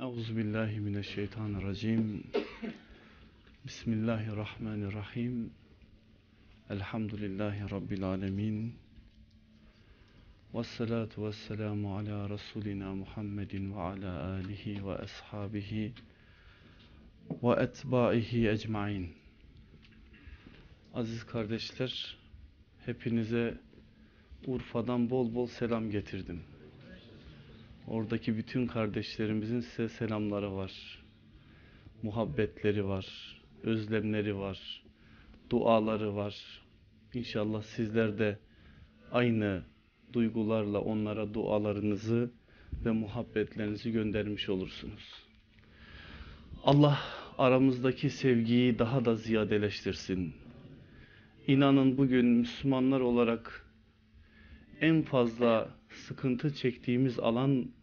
Euzu billahi mineşşeytanirracim. Bismillahirrahmanirrahim. Elhamdülillahi rabbil alamin. Ves salatu vesselamu ala rasulina Muhammedin ve ala alihi ve ashabihi ve etbaihi ecmaîn. Aziz kardeşler, hepinize Urfa'dan bol bol selam getirdim. Oradaki bütün kardeşlerimizin size selamları var. Muhabbetleri var, özlemleri var, duaları var. İnşallah sizler de aynı duygularla onlara dualarınızı ve muhabbetlerinizi göndermiş olursunuz. Allah aramızdaki sevgiyi daha da ziyadeleştirsin. İnanın bugün Müslümanlar olarak en fazla sıkıntı çektiğimiz alan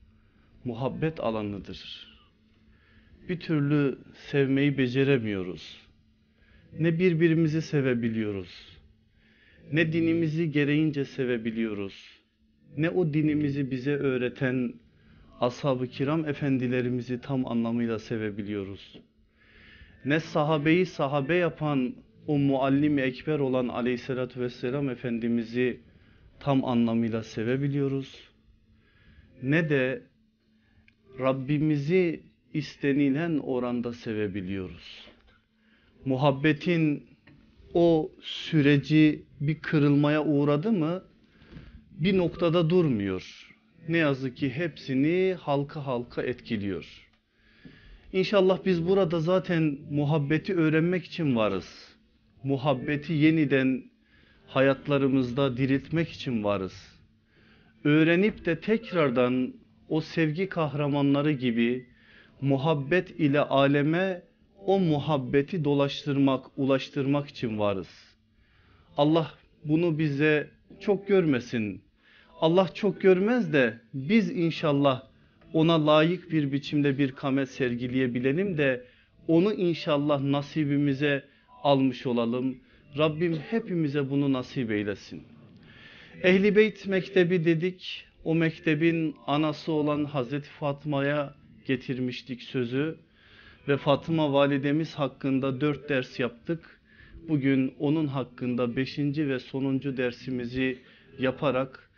muhabbet alanıdır. Bir türlü sevmeyi beceremiyoruz. Ne birbirimizi sevebiliyoruz. Ne dinimizi gereğince sevebiliyoruz. Ne o dinimizi bize öğreten ashab-ı kiram efendilerimizi tam anlamıyla sevebiliyoruz. Ne sahabeyi sahabe yapan o muallim-i ekber olan aleyhissalatü vesselam efendimizi tam anlamıyla sevebiliyoruz. Ne de Rabbimizi istenilen oranda sevebiliyoruz. Muhabbetin o süreci bir kırılmaya uğradı mı bir noktada durmuyor. Ne yazık ki hepsini halka halka etkiliyor. İnşallah biz burada zaten muhabbeti öğrenmek için varız. Muhabbeti yeniden hayatlarımızda diriltmek için varız. Öğrenip de tekrardan o sevgi kahramanları gibi muhabbet ile aleme o muhabbeti dolaştırmak, ulaştırmak için varız. Allah bunu bize çok görmesin. Allah çok görmez de biz inşallah ona layık bir biçimde bir kamet sergileyebilelim de onu inşallah nasibimize almış olalım. Rabbim hepimize bunu nasip eylesin. Ehli Beyt Mektebi dedik. O mektebin anası olan Hazreti Fatma'ya getirmiştik sözü. Ve Fatıma validemiz hakkında dört ders yaptık. Bugün onun hakkında beşinci ve sonuncu dersimizi yaparak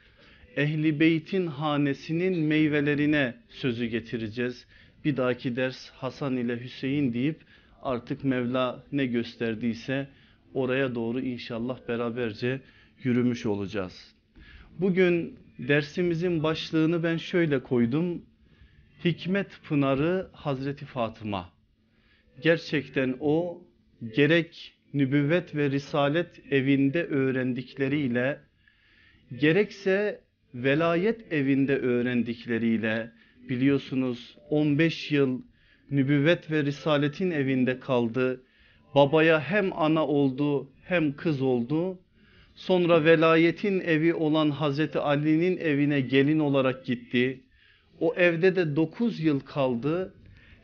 Ehli Beyt'in hanesinin meyvelerine sözü getireceğiz. Bir dahaki ders Hasan ile Hüseyin deyip artık Mevla ne gösterdiyse oraya doğru inşallah beraberce yürümüş olacağız. Bugün dersimizin başlığını ben şöyle koydum. Hikmet Pınarı Hazreti Fatıma. Gerçekten o gerek nübüvvet ve risalet evinde öğrendikleriyle gerekse velayet evinde öğrendikleriyle biliyorsunuz 15 yıl nübüvvet ve risaletin evinde kaldı babaya hem ana oldu hem kız oldu. Sonra velayetin evi olan Hazreti Ali'nin evine gelin olarak gitti. O evde de 9 yıl kaldı.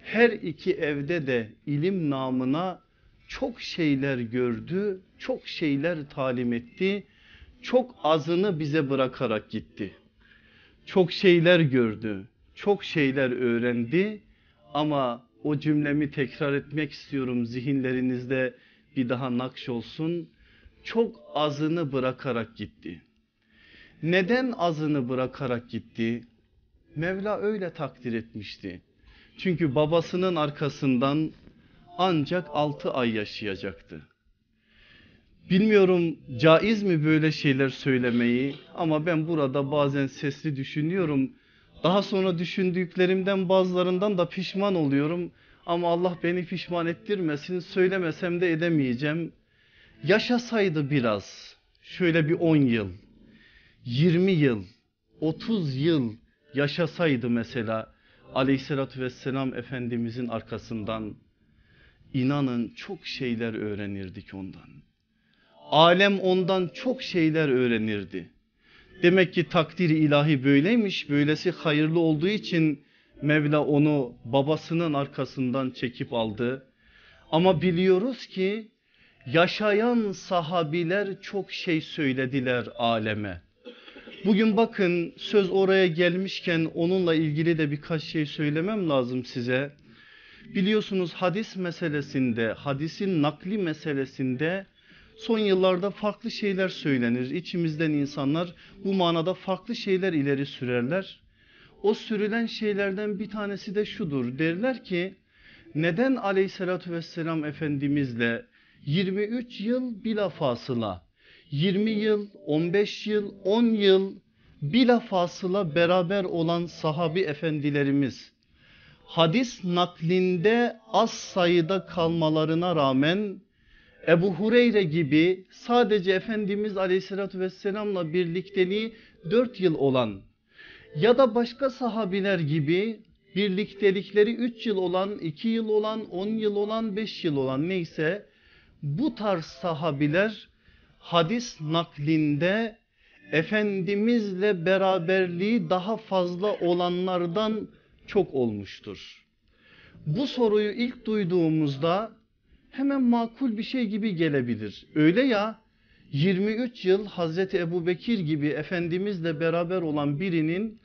Her iki evde de ilim namına çok şeyler gördü, çok şeyler talim etti. Çok azını bize bırakarak gitti. Çok şeyler gördü, çok şeyler öğrendi ama o cümlemi tekrar etmek istiyorum zihinlerinizde bir daha nakş olsun. Çok azını bırakarak gitti. Neden azını bırakarak gitti? Mevla öyle takdir etmişti. Çünkü babasının arkasından ancak altı ay yaşayacaktı. Bilmiyorum caiz mi böyle şeyler söylemeyi ama ben burada bazen sesli düşünüyorum. Daha sonra düşündüklerimden bazılarından da pişman oluyorum. Ama Allah beni pişman ettirmesin söylemesem de edemeyeceğim. Yaşasaydı biraz şöyle bir 10 yıl, 20 yıl, 30 yıl yaşasaydı mesela aleyhissalatü vesselam efendimizin arkasından inanın çok şeyler öğrenirdik ondan. Alem ondan çok şeyler öğrenirdi. Demek ki takdiri ilahi böyleymiş. Böylesi hayırlı olduğu için Mevla onu babasının arkasından çekip aldı. Ama biliyoruz ki yaşayan sahabiler çok şey söylediler aleme. Bugün bakın söz oraya gelmişken onunla ilgili de birkaç şey söylemem lazım size. Biliyorsunuz hadis meselesinde, hadisin nakli meselesinde son yıllarda farklı şeyler söylenir. İçimizden insanlar bu manada farklı şeyler ileri sürerler. O sürülen şeylerden bir tanesi de şudur. Derler ki neden aleyhissalatü vesselam efendimizle 23 yıl bilafasıla 20 yıl, 15 yıl, 10 yıl bilafasıla beraber olan sahabi efendilerimiz hadis naklinde az sayıda kalmalarına rağmen Ebu Hureyre gibi sadece Efendimiz Aleyhisselatü Vesselam'la birlikteliği 4 yıl olan ya da başka sahabiler gibi birliktelikleri 3 yıl olan, 2 yıl olan, 10 yıl olan, 5 yıl olan neyse bu tarz sahabiler hadis naklinde Efendimizle beraberliği daha fazla olanlardan çok olmuştur. Bu soruyu ilk duyduğumuzda hemen makul bir şey gibi gelebilir. Öyle ya 23 yıl Hazreti Ebu Bekir gibi Efendimizle beraber olan birinin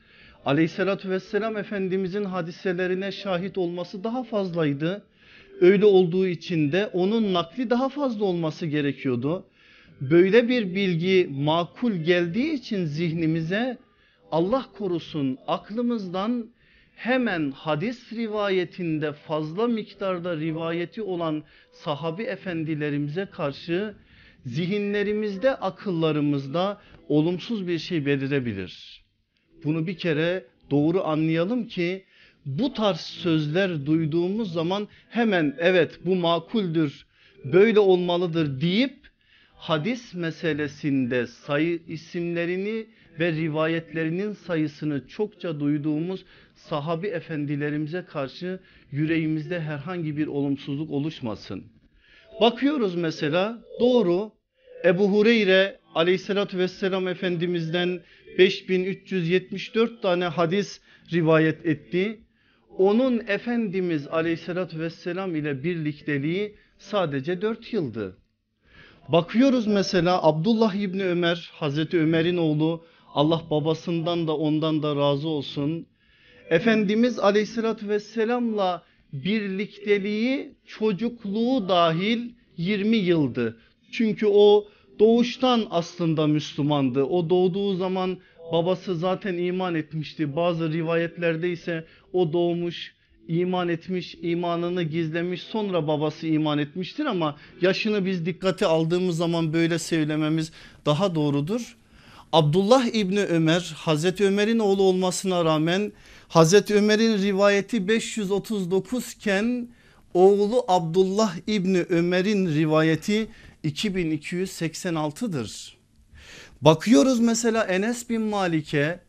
aleyhissalatü vesselam Efendimizin hadiselerine şahit olması daha fazlaydı. Öyle olduğu için de onun nakli daha fazla olması gerekiyordu. Böyle bir bilgi makul geldiği için zihnimize Allah korusun aklımızdan hemen hadis rivayetinde fazla miktarda rivayeti olan sahabi efendilerimize karşı zihinlerimizde akıllarımızda olumsuz bir şey belirebilir. Bunu bir kere doğru anlayalım ki bu tarz sözler duyduğumuz zaman hemen evet bu makuldür böyle olmalıdır deyip hadis meselesinde sayı isimlerini ve rivayetlerinin sayısını çokça duyduğumuz sahabi efendilerimize karşı yüreğimizde herhangi bir olumsuzluk oluşmasın. Bakıyoruz mesela doğru Ebu Hureyre aleyhissalatü vesselam efendimizden 5374 tane hadis rivayet etti. Onun Efendimiz aleyhissalatü vesselam ile birlikteliği sadece 4 yıldı. Bakıyoruz mesela Abdullah İbni Ömer Hazreti Ömer'in oğlu Allah babasından da ondan da razı olsun. Efendimiz aleyhissalatü vesselamla birlikteliği çocukluğu dahil 20 yıldı. Çünkü o doğuştan aslında Müslümandı. O doğduğu zaman babası zaten iman etmişti. Bazı rivayetlerde ise o doğmuş iman etmiş, imanını gizlemiş sonra babası iman etmiştir ama yaşını biz dikkate aldığımız zaman böyle söylememiz daha doğrudur. Abdullah İbni Ömer Hazreti Ömer'in oğlu olmasına rağmen Hazreti Ömer'in rivayeti 539 iken oğlu Abdullah İbni Ömer'in rivayeti 2286'dır. Bakıyoruz mesela Enes bin Malik'e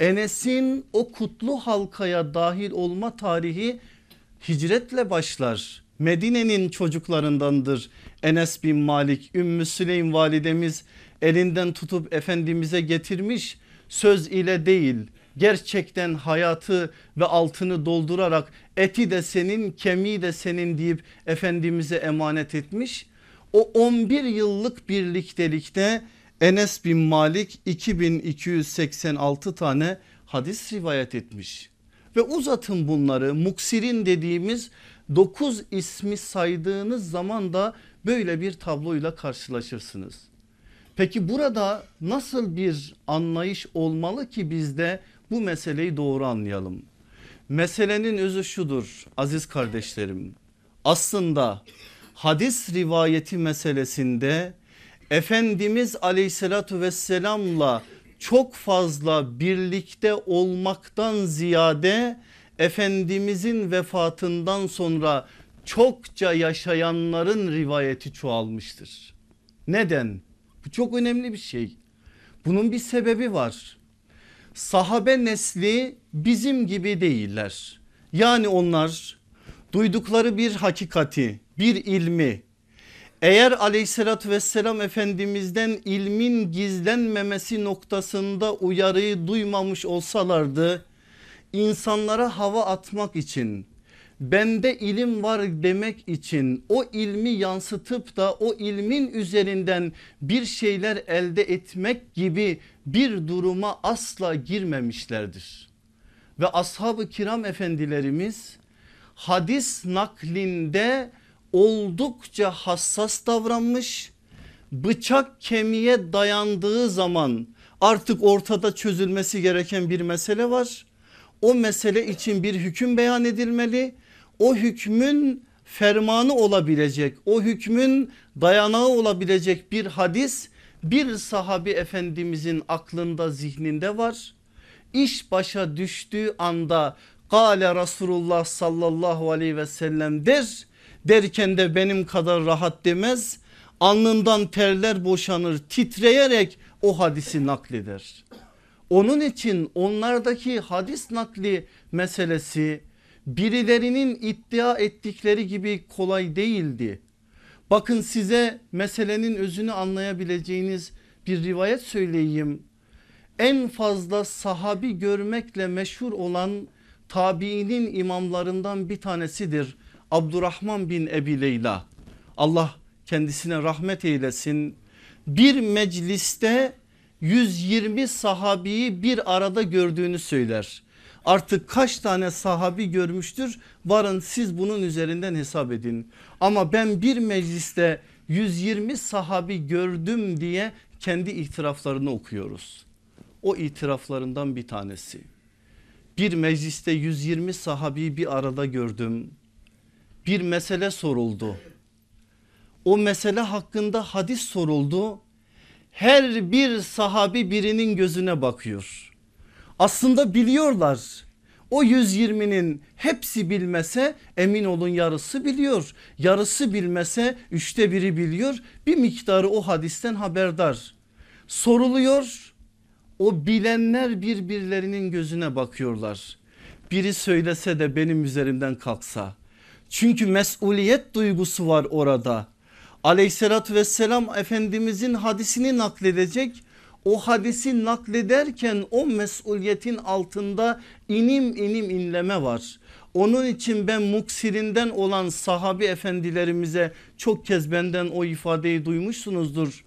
Enes'in o kutlu halkaya dahil olma tarihi hicretle başlar. Medine'nin çocuklarındandır Enes bin Malik. Ümmü Süleym validemiz elinden tutup Efendimiz'e getirmiş söz ile değil gerçekten hayatı ve altını doldurarak eti de senin kemiği de senin deyip Efendimiz'e emanet etmiş. O 11 yıllık birliktelikte Enes bin Malik 2286 tane hadis rivayet etmiş. Ve uzatın bunları muksirin dediğimiz 9 ismi saydığınız zaman da böyle bir tabloyla karşılaşırsınız. Peki burada nasıl bir anlayış olmalı ki bizde bu meseleyi doğru anlayalım. Meselenin özü şudur aziz kardeşlerim. Aslında hadis rivayeti meselesinde Efendimiz aleyhissalatü vesselamla çok fazla birlikte olmaktan ziyade Efendimizin vefatından sonra çokça yaşayanların rivayeti çoğalmıştır. Neden? Bu çok önemli bir şey. Bunun bir sebebi var. Sahabe nesli bizim gibi değiller. Yani onlar duydukları bir hakikati, bir ilmi, eğer aleyhissalatü vesselam efendimizden ilmin gizlenmemesi noktasında uyarıyı duymamış olsalardı insanlara hava atmak için bende ilim var demek için o ilmi yansıtıp da o ilmin üzerinden bir şeyler elde etmek gibi bir duruma asla girmemişlerdir. Ve ashab-ı kiram efendilerimiz hadis naklinde oldukça hassas davranmış. Bıçak kemiğe dayandığı zaman artık ortada çözülmesi gereken bir mesele var. O mesele için bir hüküm beyan edilmeli. O hükmün fermanı olabilecek, o hükmün dayanağı olabilecek bir hadis bir sahabi efendimizin aklında zihninde var. İş başa düştüğü anda Kale Resulullah sallallahu aleyhi ve sellem der. Derken de benim kadar rahat demez. Alnından terler boşanır titreyerek o hadisi nakleder. Onun için onlardaki hadis nakli meselesi birilerinin iddia ettikleri gibi kolay değildi. Bakın size meselenin özünü anlayabileceğiniz bir rivayet söyleyeyim. En fazla sahabi görmekle meşhur olan tabiinin imamlarından bir tanesidir. Abdurrahman bin Ebi Leyla. Allah kendisine rahmet eylesin. Bir mecliste 120 sahabiyi bir arada gördüğünü söyler. Artık kaç tane sahabi görmüştür varın siz bunun üzerinden hesap edin. Ama ben bir mecliste 120 sahabi gördüm diye kendi itiraflarını okuyoruz. O itiraflarından bir tanesi. Bir mecliste 120 sahabi bir arada gördüm. Bir mesele soruldu. O mesele hakkında hadis soruldu. Her bir sahabi birinin gözüne bakıyor. Aslında biliyorlar. O 120'nin hepsi bilmese emin olun yarısı biliyor. Yarısı bilmese üçte biri biliyor. Bir miktarı o hadisten haberdar. Soruluyor o bilenler birbirlerinin gözüne bakıyorlar. Biri söylese de benim üzerimden kalksa. Çünkü mesuliyet duygusu var orada. Aleyhissalatü vesselam Efendimizin hadisini nakledecek. O hadisi naklederken o mesuliyetin altında inim inim inleme var. Onun için ben muksirinden olan sahabi efendilerimize çok kez benden o ifadeyi duymuşsunuzdur.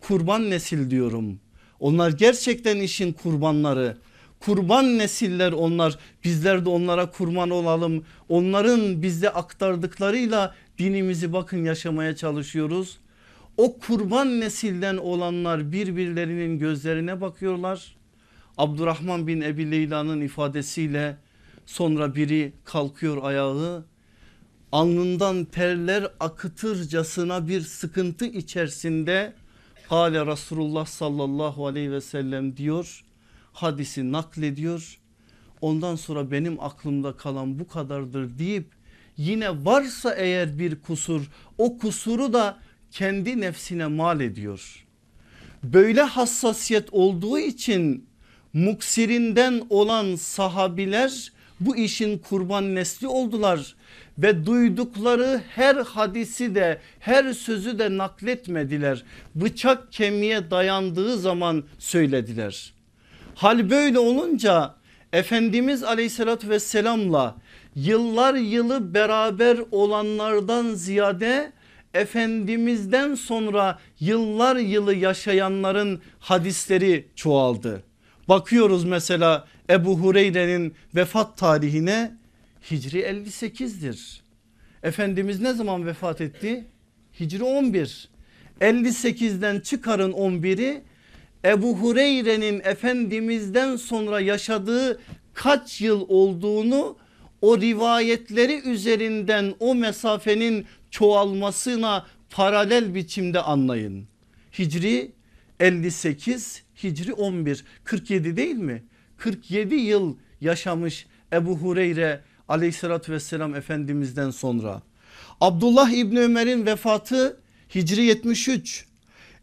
Kurban nesil diyorum onlar gerçekten işin kurbanları. Kurban nesiller onlar bizler de onlara kurban olalım. Onların bizde aktardıklarıyla dinimizi bakın yaşamaya çalışıyoruz. O kurban nesilden olanlar birbirlerinin gözlerine bakıyorlar. Abdurrahman bin Ebi Leyla'nın ifadesiyle sonra biri kalkıyor ayağı alnından terler akıtırcasına bir sıkıntı içerisinde Kale Resulullah sallallahu aleyhi ve sellem diyor hadisi naklediyor. Ondan sonra benim aklımda kalan bu kadardır deyip yine varsa eğer bir kusur o kusuru da kendi nefsine mal ediyor. Böyle hassasiyet olduğu için muksirinden olan sahabiler bu işin kurban nesli oldular ve duydukları her hadisi de her sözü de nakletmediler. Bıçak kemiğe dayandığı zaman söylediler. Hal böyle olunca Efendimiz aleyhissalatü vesselamla yıllar yılı beraber olanlardan ziyade Efendimizden sonra yıllar yılı yaşayanların hadisleri çoğaldı. Bakıyoruz mesela Ebu Hureyre'nin vefat tarihine Hicri 58'dir. Efendimiz ne zaman vefat etti? Hicri 11. 58'den çıkarın 11'i Ebu Hureyre'nin Efendimiz'den sonra yaşadığı kaç yıl olduğunu o rivayetleri üzerinden o mesafenin çoğalmasına paralel biçimde anlayın. Hicri 58 Hicri 11 47 değil mi? 47 yıl yaşamış Ebu Hureyre aleyhissalatü vesselam efendimizden sonra. Abdullah İbni Ömer'in vefatı Hicri 73.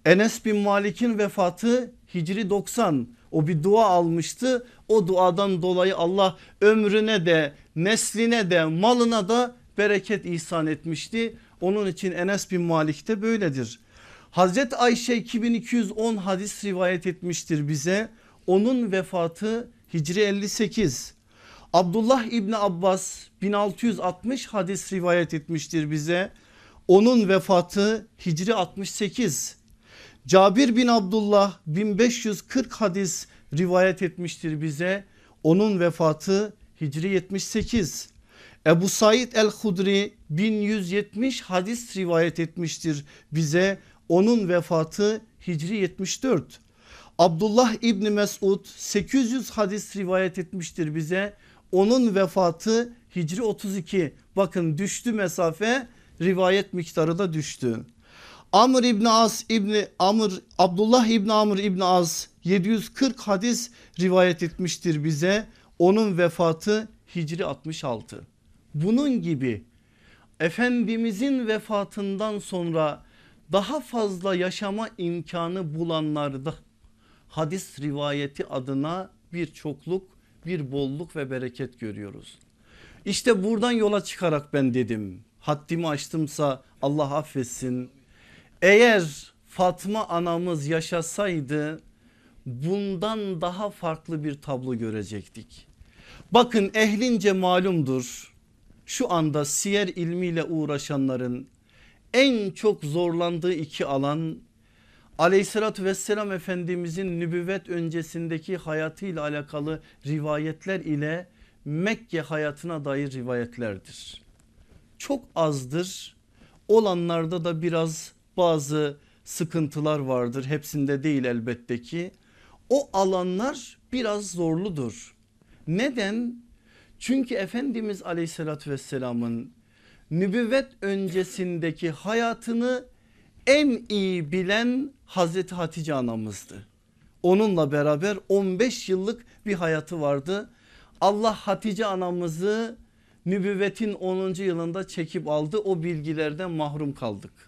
Enes bin Malik'in vefatı Hicri 90. O bir dua almıştı. O duadan dolayı Allah ömrüne de nesline de malına da bereket ihsan etmişti. Onun için Enes bin Malik de böyledir. Hazreti Ayşe 2210 hadis rivayet etmiştir bize. Onun vefatı Hicri 58. Abdullah İbni Abbas 1660 hadis rivayet etmiştir bize. Onun vefatı Hicri 68. Cabir bin Abdullah 1540 hadis rivayet etmiştir bize. Onun vefatı Hicri 78. Ebu Said el-Hudri 1170 hadis rivayet etmiştir bize. Onun vefatı Hicri 74. Abdullah İbni Mesud 800 hadis rivayet etmiştir bize. Onun vefatı Hicri 32. Bakın düştü mesafe rivayet miktarı da düştü. Amr İbni As İbni Amr Abdullah İbni Amr İbni Az 740 hadis rivayet etmiştir bize. Onun vefatı Hicri 66. Bunun gibi Efendimizin vefatından sonra daha fazla yaşama imkanı bulanlarda hadis rivayeti adına bir çokluk bir bolluk ve bereket görüyoruz. İşte buradan yola çıkarak ben dedim haddimi açtımsa Allah affetsin. Eğer Fatma anamız yaşasaydı bundan daha farklı bir tablo görecektik. Bakın ehlince malumdur şu anda siyer ilmiyle uğraşanların en çok zorlandığı iki alan aleyhissalatü vesselam efendimizin nübüvvet öncesindeki hayatıyla alakalı rivayetler ile Mekke hayatına dair rivayetlerdir. Çok azdır olanlarda da biraz bazı sıkıntılar vardır hepsinde değil elbette ki o alanlar biraz zorludur. Neden? Çünkü Efendimiz aleyhissalatü vesselamın nübüvvet öncesindeki hayatını en iyi bilen Hazreti Hatice anamızdı. Onunla beraber 15 yıllık bir hayatı vardı. Allah Hatice anamızı nübüvvetin 10. yılında çekip aldı. O bilgilerden mahrum kaldık.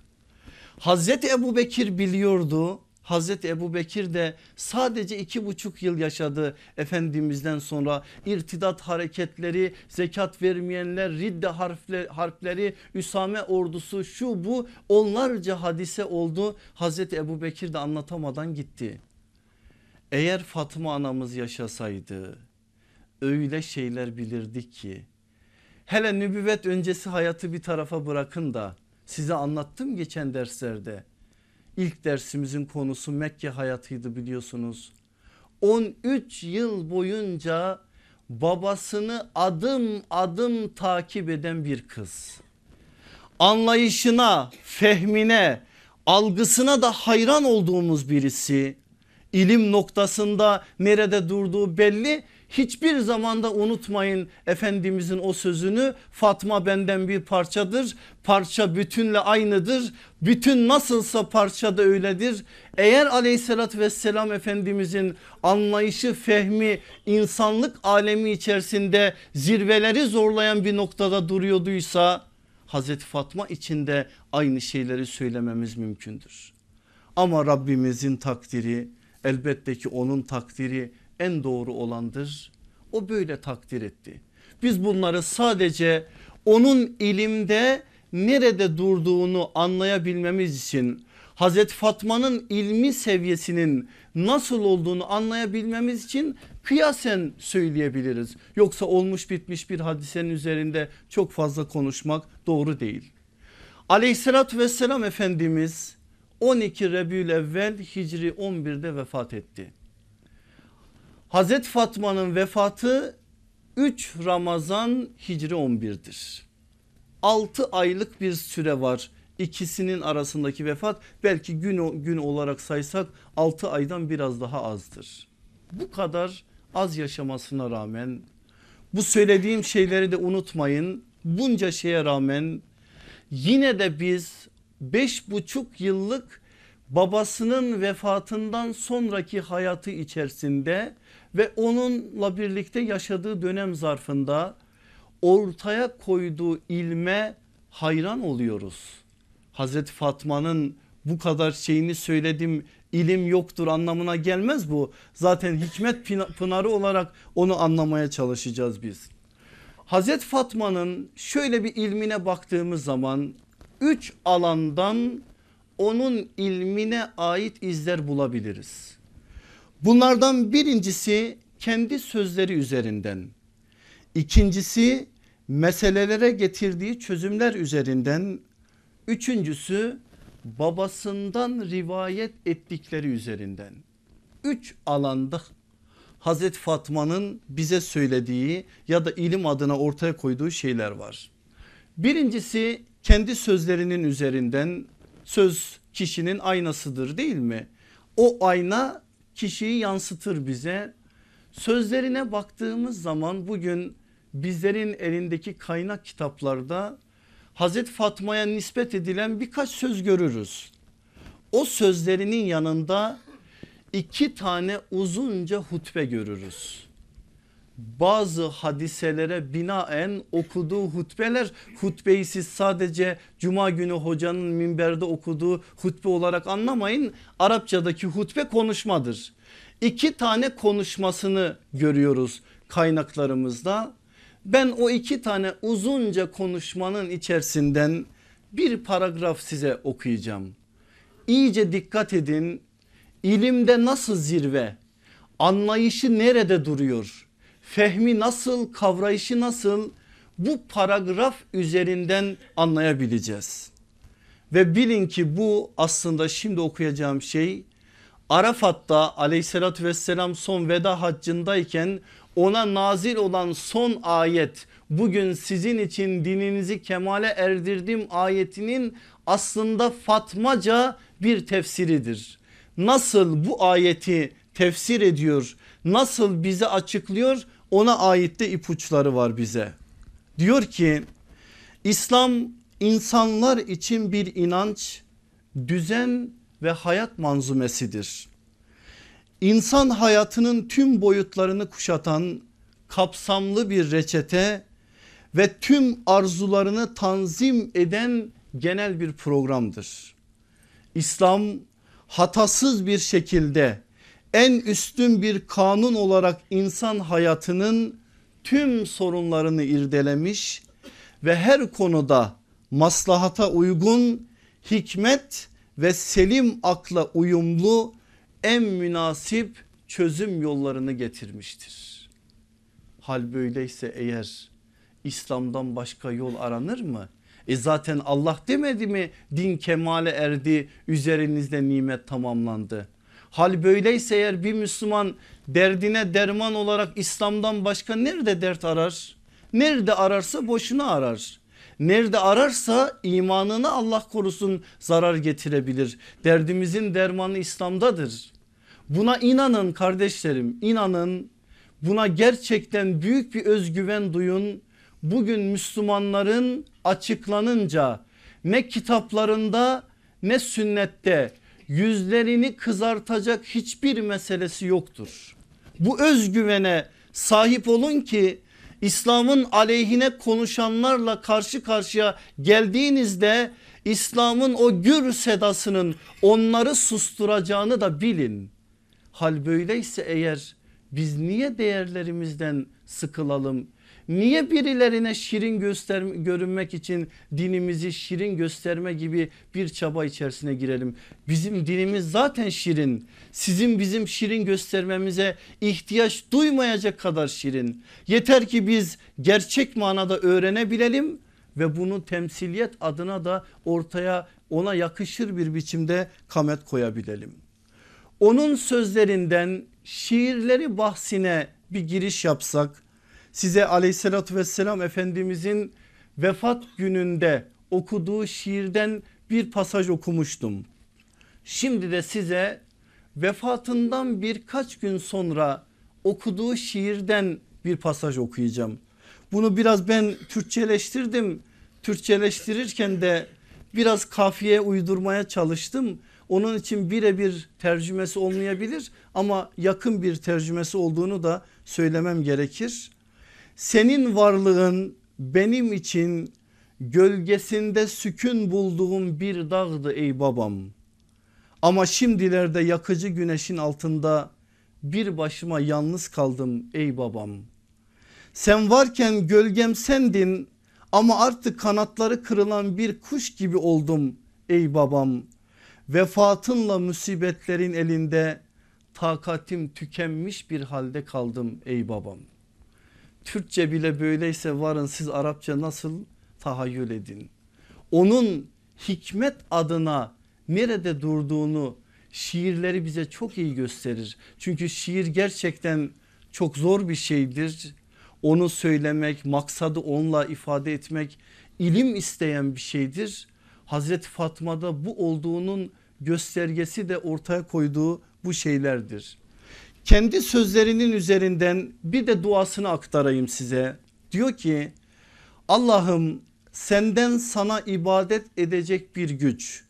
Hazreti Ebu Bekir biliyordu. Hazreti Ebu Bekir de sadece iki buçuk yıl yaşadı Efendimiz'den sonra irtidat hareketleri zekat vermeyenler ridde harfleri Üsame ordusu şu bu onlarca hadise oldu Hazreti Ebu Bekir de anlatamadan gitti. Eğer Fatıma anamız yaşasaydı öyle şeyler bilirdik ki hele nübüvvet öncesi hayatı bir tarafa bırakın da size anlattım geçen derslerde İlk dersimizin konusu Mekke hayatıydı biliyorsunuz. 13 yıl boyunca babasını adım adım takip eden bir kız. Anlayışına, fehmine, algısına da hayran olduğumuz birisi. İlim noktasında nerede durduğu belli Hiçbir zamanda unutmayın Efendimizin o sözünü Fatma benden bir parçadır. Parça bütünle aynıdır. Bütün nasılsa parça da öyledir. Eğer aleyhissalatü vesselam Efendimizin anlayışı fehmi insanlık alemi içerisinde zirveleri zorlayan bir noktada duruyorduysa Hazreti Fatma içinde aynı şeyleri söylememiz mümkündür. Ama Rabbimizin takdiri elbette ki onun takdiri en doğru olandır. O böyle takdir etti. Biz bunları sadece onun ilimde nerede durduğunu anlayabilmemiz için Hazreti Fatma'nın ilmi seviyesinin nasıl olduğunu anlayabilmemiz için kıyasen söyleyebiliriz. Yoksa olmuş bitmiş bir hadisenin üzerinde çok fazla konuşmak doğru değil. Aleyhissalatü vesselam Efendimiz 12 Rebül Evvel Hicri 11'de vefat etti. Hazreti Fatma'nın vefatı 3 Ramazan Hicri 11'dir. 6 aylık bir süre var ikisinin arasındaki vefat belki gün, gün olarak saysak 6 aydan biraz daha azdır. Bu kadar az yaşamasına rağmen bu söylediğim şeyleri de unutmayın bunca şeye rağmen yine de biz beş buçuk yıllık babasının vefatından sonraki hayatı içerisinde ve onunla birlikte yaşadığı dönem zarfında ortaya koyduğu ilme hayran oluyoruz. Hazreti Fatma'nın bu kadar şeyini söyledim ilim yoktur anlamına gelmez bu. Zaten hikmet pınarı olarak onu anlamaya çalışacağız biz. Hazreti Fatma'nın şöyle bir ilmine baktığımız zaman üç alandan onun ilmine ait izler bulabiliriz. Bunlardan birincisi kendi sözleri üzerinden. İkincisi meselelere getirdiği çözümler üzerinden. Üçüncüsü babasından rivayet ettikleri üzerinden. Üç alanda Hazreti Fatma'nın bize söylediği ya da ilim adına ortaya koyduğu şeyler var. Birincisi kendi sözlerinin üzerinden söz kişinin aynasıdır değil mi? O ayna kişiyi yansıtır bize. Sözlerine baktığımız zaman bugün bizlerin elindeki kaynak kitaplarda Hazreti Fatma'ya nispet edilen birkaç söz görürüz. O sözlerinin yanında iki tane uzunca hutbe görürüz. Bazı hadiselere binaen okuduğu hutbeler hutbeyi siz sadece cuma günü hocanın minberde okuduğu hutbe olarak anlamayın. Arapçadaki hutbe konuşmadır. İki tane konuşmasını görüyoruz kaynaklarımızda. Ben o iki tane uzunca konuşmanın içerisinden bir paragraf size okuyacağım. İyice dikkat edin İlimde nasıl zirve? Anlayışı nerede duruyor? Fehmi nasıl, kavrayışı nasıl? Bu paragraf üzerinden anlayabileceğiz. Ve bilin ki bu aslında şimdi okuyacağım şey Arafat'ta aleyhissalatü vesselam son veda haccındayken ona nazil olan son ayet bugün sizin için dininizi kemale erdirdim ayetinin aslında Fatmaca bir tefsiridir nasıl bu ayeti tefsir ediyor nasıl bize açıklıyor ona ait de ipuçları var bize. Diyor ki İslam insanlar için bir inanç, düzen ve hayat manzumesidir. İnsan hayatının tüm boyutlarını kuşatan kapsamlı bir reçete ve tüm arzularını tanzim eden genel bir programdır. İslam hatasız bir şekilde en üstün bir kanun olarak insan hayatının tüm sorunlarını irdelemiş ve her konuda maslahata uygun hikmet ve selim akla uyumlu en münasip çözüm yollarını getirmiştir. Hal böyleyse eğer İslam'dan başka yol aranır mı? E zaten Allah demedi mi din kemale erdi üzerinizde nimet tamamlandı. Hal böyleyse eğer bir Müslüman derdine derman olarak İslam'dan başka nerede dert arar? Nerede ararsa boşuna arar. Nerede ararsa imanını Allah korusun zarar getirebilir. Derdimizin dermanı İslam'dadır. Buna inanın kardeşlerim inanın buna gerçekten büyük bir özgüven duyun bugün Müslümanların açıklanınca ne kitaplarında ne sünnette yüzlerini kızartacak hiçbir meselesi yoktur. Bu özgüvene sahip olun ki İslam'ın aleyhine konuşanlarla karşı karşıya geldiğinizde İslam'ın o gür sedasının onları susturacağını da bilin. Hal böyleyse eğer biz niye değerlerimizden sıkılalım? Niye birilerine şirin göster görünmek için dinimizi şirin gösterme gibi bir çaba içerisine girelim? Bizim dinimiz zaten şirin. Sizin bizim şirin göstermemize ihtiyaç duymayacak kadar şirin. Yeter ki biz gerçek manada öğrenebilelim ve bunu temsiliyet adına da ortaya ona yakışır bir biçimde kamet koyabilelim. Onun sözlerinden şiirleri bahsine bir giriş yapsak size aleyhissalatü vesselam efendimizin vefat gününde okuduğu şiirden bir pasaj okumuştum. Şimdi de size vefatından birkaç gün sonra okuduğu şiirden bir pasaj okuyacağım. Bunu biraz ben Türkçeleştirdim. Türkçeleştirirken de biraz kafiye uydurmaya çalıştım. Onun için birebir tercümesi olmayabilir ama yakın bir tercümesi olduğunu da söylemem gerekir. Senin varlığın benim için gölgesinde sükun bulduğum bir dağdı ey babam. Ama şimdilerde yakıcı güneşin altında bir başıma yalnız kaldım ey babam. Sen varken gölgem sendin ama artık kanatları kırılan bir kuş gibi oldum ey babam. Vefatınla musibetlerin elinde takatim tükenmiş bir halde kaldım ey babam. Türkçe bile böyleyse varın siz Arapça nasıl tahayyül edin. Onun hikmet adına nerede durduğunu şiirleri bize çok iyi gösterir. Çünkü şiir gerçekten çok zor bir şeydir. Onu söylemek, maksadı onunla ifade etmek ilim isteyen bir şeydir. Hazreti Fatma'da bu olduğunun göstergesi de ortaya koyduğu bu şeylerdir. Kendi sözlerinin üzerinden bir de duasını aktarayım size. Diyor ki Allah'ım senden sana ibadet edecek bir güç,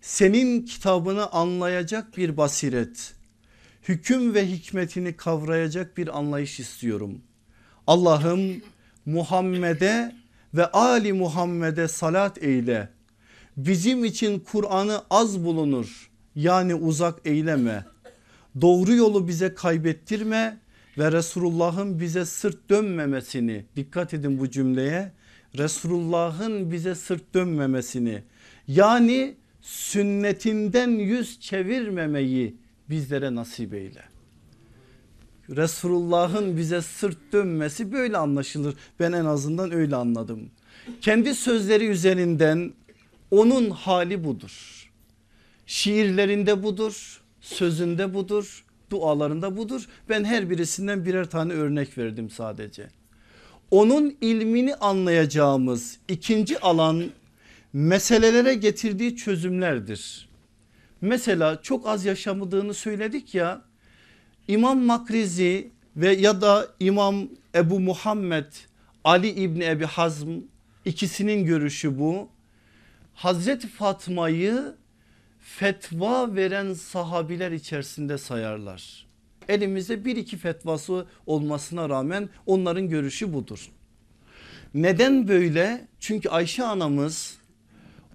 senin kitabını anlayacak bir basiret, hüküm ve hikmetini kavrayacak bir anlayış istiyorum. Allah'ım Muhammed'e ve Ali Muhammed'e salat eyle. Bizim için Kur'an'ı az bulunur yani uzak eyleme. Doğru yolu bize kaybettirme ve Resulullah'ın bize sırt dönmemesini dikkat edin bu cümleye. Resulullah'ın bize sırt dönmemesini yani sünnetinden yüz çevirmemeyi bizlere nasip eyle. Resulullah'ın bize sırt dönmesi böyle anlaşılır. Ben en azından öyle anladım. Kendi sözleri üzerinden onun hali budur. Şiirlerinde budur, sözünde budur, dualarında budur. Ben her birisinden birer tane örnek verdim sadece. Onun ilmini anlayacağımız ikinci alan meselelere getirdiği çözümlerdir. Mesela çok az yaşamadığını söyledik ya İmam Makrizi ve ya da İmam Ebu Muhammed Ali İbni Ebi Hazm ikisinin görüşü bu. Hazreti Fatma'yı fetva veren sahabiler içerisinde sayarlar. Elimizde bir iki fetvası olmasına rağmen onların görüşü budur. Neden böyle? Çünkü Ayşe anamız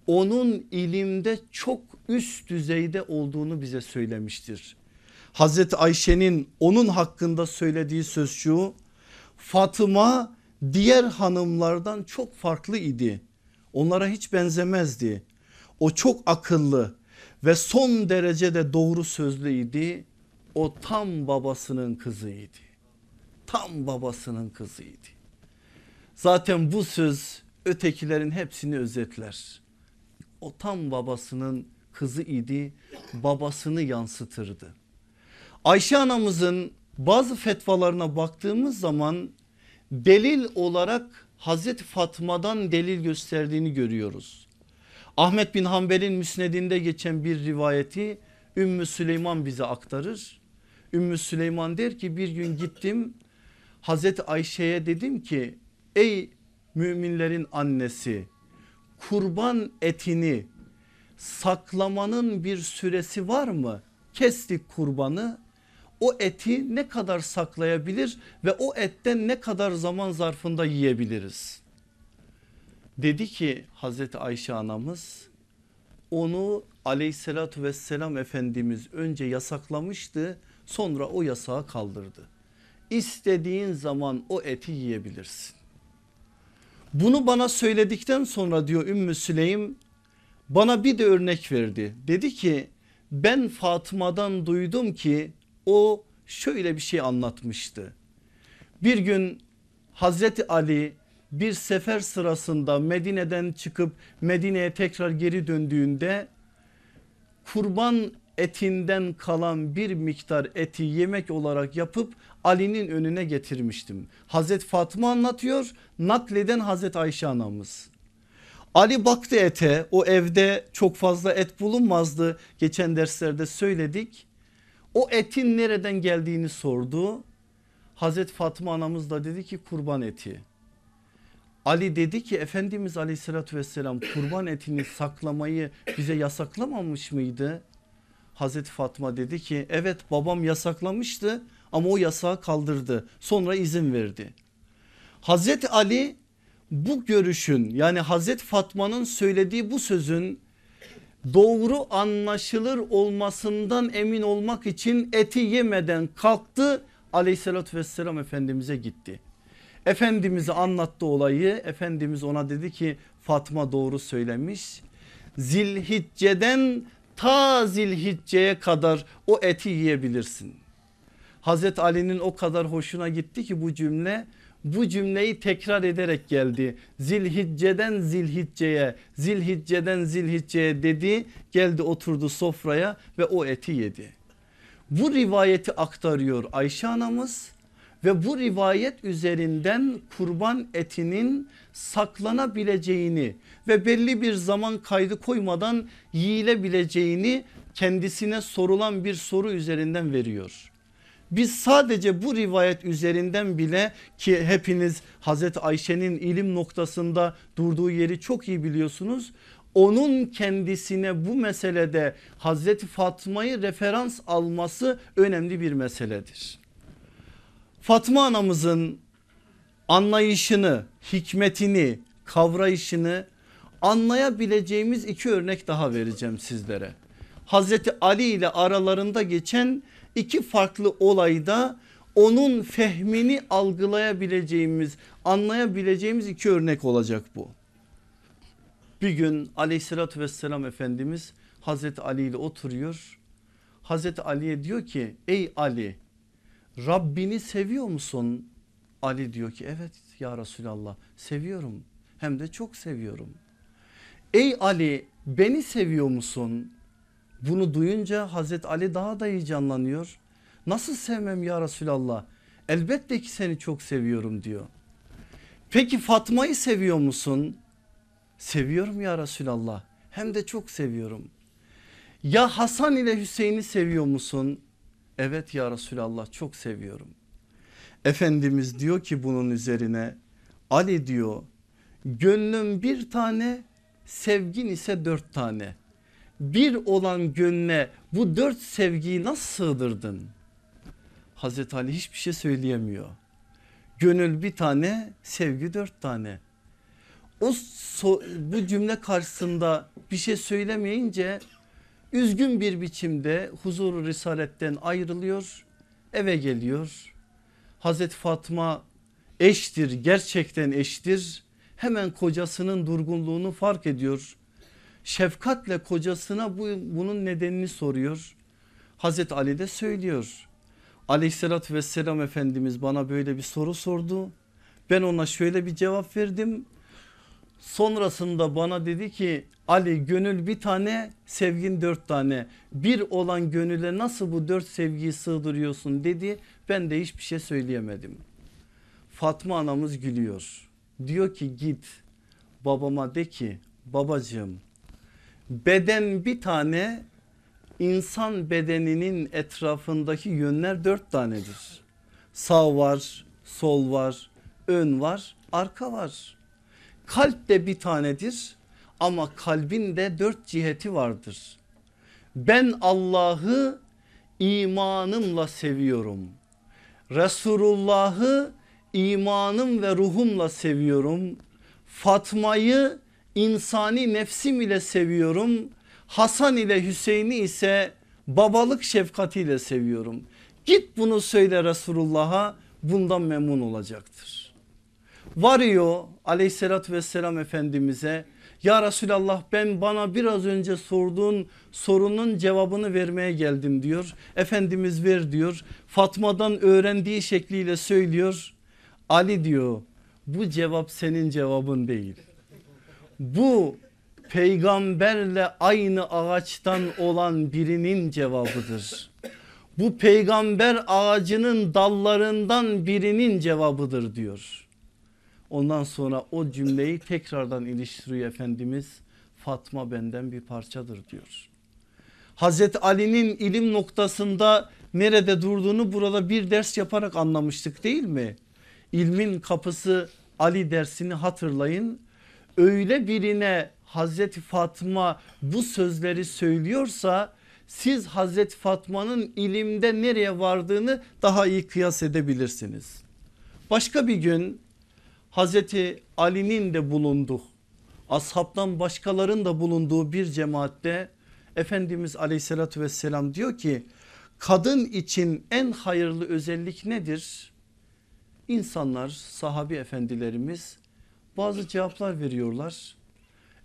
onun ilimde çok üst düzeyde olduğunu bize söylemiştir. Hazreti Ayşe'nin onun hakkında söylediği söz şu Fatıma diğer hanımlardan çok farklı idi. Onlara hiç benzemezdi. O çok akıllı ve son derecede doğru sözlüydi. O tam babasının kızıydı. Tam babasının kızıydı. Zaten bu söz ötekilerin hepsini özetler. O tam babasının kızı idi. Babasını yansıtırdı. Ayşe anamızın bazı fetvalarına baktığımız zaman delil olarak Hazreti Fatma'dan delil gösterdiğini görüyoruz. Ahmet bin Hanbel'in müsnedinde geçen bir rivayeti Ümmü Süleyman bize aktarır. Ümmü Süleyman der ki bir gün gittim Hazreti Ayşe'ye dedim ki ey müminlerin annesi kurban etini saklamanın bir süresi var mı? Kestik kurbanı o eti ne kadar saklayabilir ve o etten ne kadar zaman zarfında yiyebiliriz? Dedi ki Hazreti Ayşe anamız onu aleyhissalatü vesselam Efendimiz önce yasaklamıştı sonra o yasağı kaldırdı. İstediğin zaman o eti yiyebilirsin. Bunu bana söyledikten sonra diyor Ümmü Süleym bana bir de örnek verdi. Dedi ki ben Fatıma'dan duydum ki o şöyle bir şey anlatmıştı. Bir gün Hazreti Ali bir sefer sırasında Medine'den çıkıp Medine'ye tekrar geri döndüğünde kurban etinden kalan bir miktar eti yemek olarak yapıp Ali'nin önüne getirmiştim. Hazreti Fatıma anlatıyor nakleden Hazreti Ayşe anamız. Ali baktı ete o evde çok fazla et bulunmazdı geçen derslerde söyledik. O etin nereden geldiğini sordu. Hazreti Fatıma anamız da dedi ki kurban eti. Ali dedi ki Efendimiz aleyhissalatü vesselam kurban etini saklamayı bize yasaklamamış mıydı? Hazreti Fatma dedi ki evet babam yasaklamıştı ama o yasağı kaldırdı sonra izin verdi. Hazreti Ali bu görüşün yani Hazreti Fatma'nın söylediği bu sözün doğru anlaşılır olmasından emin olmak için eti yemeden kalktı aleyhissalatü vesselam Efendimiz'e gitti. Efendimiz'e anlattı olayı Efendimiz ona dedi ki Fatma doğru söylemiş Zilhicce'den ta Zilhicce'ye kadar o eti yiyebilirsin. Hazreti Ali'nin o kadar hoşuna gitti ki bu cümle bu cümleyi tekrar ederek geldi. Zilhicce'den zilhicceye, zilhicceden zilhicceye dedi. Geldi oturdu sofraya ve o eti yedi. Bu rivayeti aktarıyor Ayşe anamız ve bu rivayet üzerinden kurban etinin saklanabileceğini ve belli bir zaman kaydı koymadan yiyilebileceğini kendisine sorulan bir soru üzerinden veriyor. Biz sadece bu rivayet üzerinden bile ki hepiniz Hazreti Ayşe'nin ilim noktasında durduğu yeri çok iyi biliyorsunuz. Onun kendisine bu meselede Hazreti Fatma'yı referans alması önemli bir meseledir. Fatma anamızın anlayışını, hikmetini, kavrayışını anlayabileceğimiz iki örnek daha vereceğim sizlere. Hazreti Ali ile aralarında geçen iki farklı olayda onun fehmini algılayabileceğimiz, anlayabileceğimiz iki örnek olacak bu. Bir gün aleyhissalatü vesselam Efendimiz Hazreti Ali ile oturuyor. Hazreti Ali'ye diyor ki ey Ali Rabbini seviyor musun? Ali diyor ki evet ya Resulallah seviyorum hem de çok seviyorum. Ey Ali beni seviyor musun? Bunu duyunca Hazreti Ali daha da heyecanlanıyor. Nasıl sevmem ya Resulallah? Elbette ki seni çok seviyorum diyor. Peki Fatma'yı seviyor musun? Seviyorum ya Resulallah hem de çok seviyorum. Ya Hasan ile Hüseyin'i seviyor musun? Evet ya Resulallah çok seviyorum. Efendimiz diyor ki bunun üzerine Ali diyor gönlüm bir tane sevgin ise dört tane. Bir olan gönle bu dört sevgiyi nasıl sığdırdın? Hazreti Ali hiçbir şey söyleyemiyor. Gönül bir tane sevgi dört tane. O so bu cümle karşısında bir şey söylemeyince üzgün bir biçimde huzuru risaletten ayrılıyor eve geliyor. Hazreti Fatma eştir gerçekten eştir hemen kocasının durgunluğunu fark ediyor. Şefkatle kocasına bu, bunun nedenini soruyor. Hazreti Ali de söylüyor. Aleyhissalatü vesselam Efendimiz bana böyle bir soru sordu. Ben ona şöyle bir cevap verdim. Sonrasında bana dedi ki Ali gönül bir tane sevgin dört tane bir olan gönüle nasıl bu dört sevgiyi sığdırıyorsun dedi ben de hiçbir şey söyleyemedim. Fatma anamız gülüyor diyor ki git babama de ki babacığım beden bir tane insan bedeninin etrafındaki yönler dört tanedir. Sağ var sol var ön var arka var. Kalp de bir tanedir ama kalbin de dört ciheti vardır. Ben Allah'ı imanımla seviyorum. Resulullah'ı imanım ve ruhumla seviyorum. Fatma'yı insani nefsim ile seviyorum. Hasan ile Hüseyin'i ise babalık şefkatiyle seviyorum. Git bunu söyle Resulullah'a bundan memnun olacaktır. Varıyor aleyhissalatü vesselam efendimize ya Resulallah ben bana biraz önce sorduğun sorunun cevabını vermeye geldim diyor. Efendimiz ver diyor. Fatma'dan öğrendiği şekliyle söylüyor. Ali diyor bu cevap senin cevabın değil. Bu peygamberle aynı ağaçtan olan birinin cevabıdır. Bu peygamber ağacının dallarından birinin cevabıdır diyor. Ondan sonra o cümleyi tekrardan iliştiriyor Efendimiz. Fatma benden bir parçadır diyor. Hazreti Ali'nin ilim noktasında nerede durduğunu burada bir ders yaparak anlamıştık değil mi? İlmin kapısı Ali dersini hatırlayın. Öyle birine Hazreti Fatma bu sözleri söylüyorsa siz Hazreti Fatma'nın ilimde nereye vardığını daha iyi kıyas edebilirsiniz. Başka bir gün Hazreti Ali'nin de bulunduğu ashabtan başkalarının da bulunduğu bir cemaatte Efendimiz aleyhissalatü vesselam diyor ki kadın için en hayırlı özellik nedir? İnsanlar sahabi efendilerimiz bazı cevaplar veriyorlar.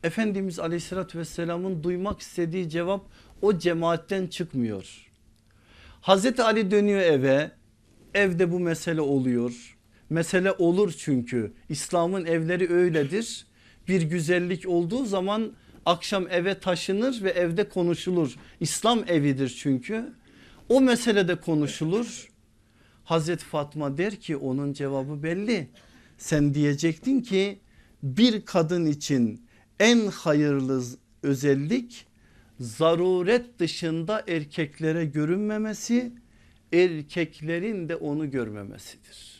Efendimiz aleyhissalatü vesselamın duymak istediği cevap o cemaatten çıkmıyor. Hazreti Ali dönüyor eve evde bu mesele oluyor Mesele olur çünkü İslam'ın evleri öyledir. Bir güzellik olduğu zaman akşam eve taşınır ve evde konuşulur. İslam evidir çünkü. O meselede konuşulur. Hazreti Fatma der ki onun cevabı belli. Sen diyecektin ki bir kadın için en hayırlı özellik zaruret dışında erkeklere görünmemesi erkeklerin de onu görmemesidir.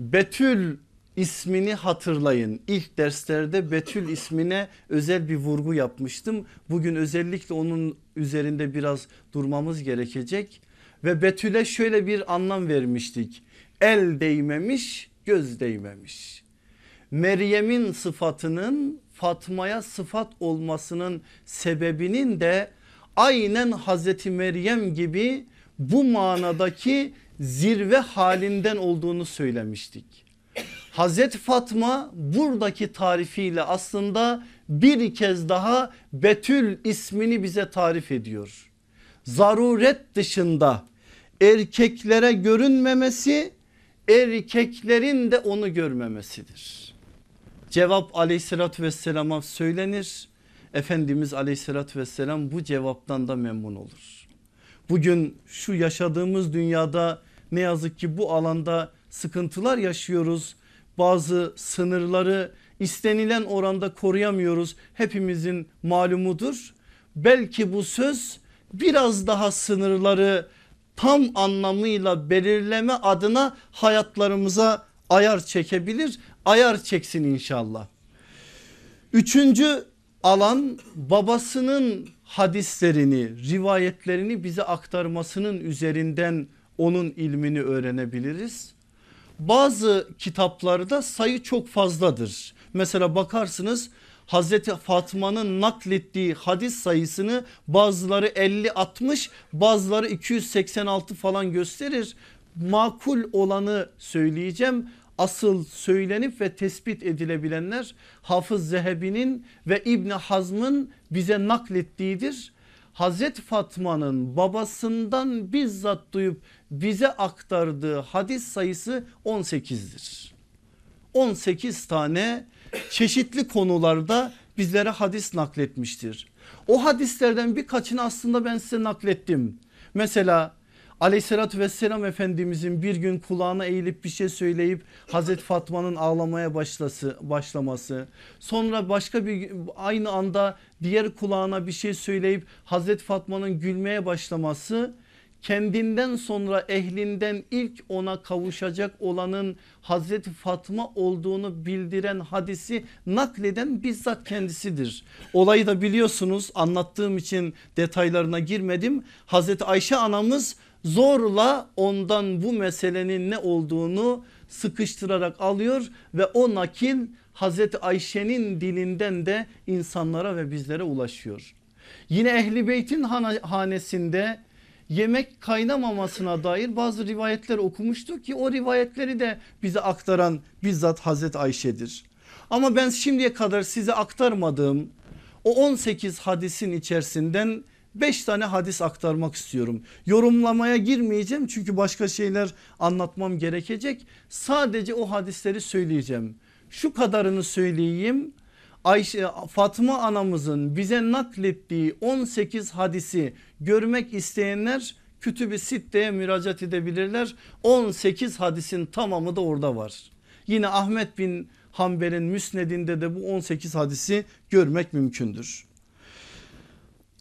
Betül ismini hatırlayın. İlk derslerde Betül ismine özel bir vurgu yapmıştım. Bugün özellikle onun üzerinde biraz durmamız gerekecek. Ve Betül'e şöyle bir anlam vermiştik. El değmemiş, göz değmemiş. Meryem'in sıfatının Fatma'ya sıfat olmasının sebebinin de aynen Hazreti Meryem gibi bu manadaki zirve halinden olduğunu söylemiştik. Hazreti Fatma buradaki tarifiyle aslında bir kez daha Betül ismini bize tarif ediyor. Zaruret dışında erkeklere görünmemesi erkeklerin de onu görmemesidir. Cevap aleyhissalatü vesselama söylenir. Efendimiz aleyhissalatü vesselam bu cevaptan da memnun olur. Bugün şu yaşadığımız dünyada ne yazık ki bu alanda sıkıntılar yaşıyoruz. Bazı sınırları istenilen oranda koruyamıyoruz. Hepimizin malumudur. Belki bu söz biraz daha sınırları tam anlamıyla belirleme adına hayatlarımıza ayar çekebilir. Ayar çeksin inşallah. Üçüncü alan babasının hadislerini rivayetlerini bize aktarmasının üzerinden onun ilmini öğrenebiliriz. Bazı kitaplarda sayı çok fazladır. Mesela bakarsınız Hazreti Fatma'nın naklettiği hadis sayısını bazıları 50-60 bazıları 286 falan gösterir. Makul olanı söyleyeceğim asıl söylenip ve tespit edilebilenler Hafız Zehebi'nin ve İbni Hazm'ın bize naklettiğidir. Hazreti Fatma'nın babasından bizzat duyup bize aktardığı hadis sayısı 18'dir. 18 tane çeşitli konularda bizlere hadis nakletmiştir. O hadislerden birkaçını aslında ben size naklettim. Mesela aleyhissalatü vesselam efendimizin bir gün kulağına eğilip bir şey söyleyip Hazreti Fatma'nın ağlamaya başlası, başlaması sonra başka bir aynı anda diğer kulağına bir şey söyleyip Hazreti Fatma'nın gülmeye başlaması kendinden sonra ehlinden ilk ona kavuşacak olanın Hazreti Fatma olduğunu bildiren hadisi nakleden bizzat kendisidir. Olayı da biliyorsunuz anlattığım için detaylarına girmedim. Hazreti Ayşe anamız zorla ondan bu meselenin ne olduğunu sıkıştırarak alıyor ve o nakil Hazreti Ayşe'nin dilinden de insanlara ve bizlere ulaşıyor. Yine Ehli Beyt'in hanesinde yemek kaynamamasına dair bazı rivayetler okumuştuk ki o rivayetleri de bize aktaran bizzat Hazreti Ayşe'dir. Ama ben şimdiye kadar size aktarmadığım o 18 hadisin içerisinden 5 tane hadis aktarmak istiyorum. Yorumlamaya girmeyeceğim çünkü başka şeyler anlatmam gerekecek. Sadece o hadisleri söyleyeceğim. Şu kadarını söyleyeyim. Ayşe Fatma anamızın bize naklettiği 18 hadisi görmek isteyenler Kütüb-i Sitte'ye müracaat edebilirler. 18 hadisin tamamı da orada var. Yine Ahmet bin Hanbel'in müsnedinde de bu 18 hadisi görmek mümkündür.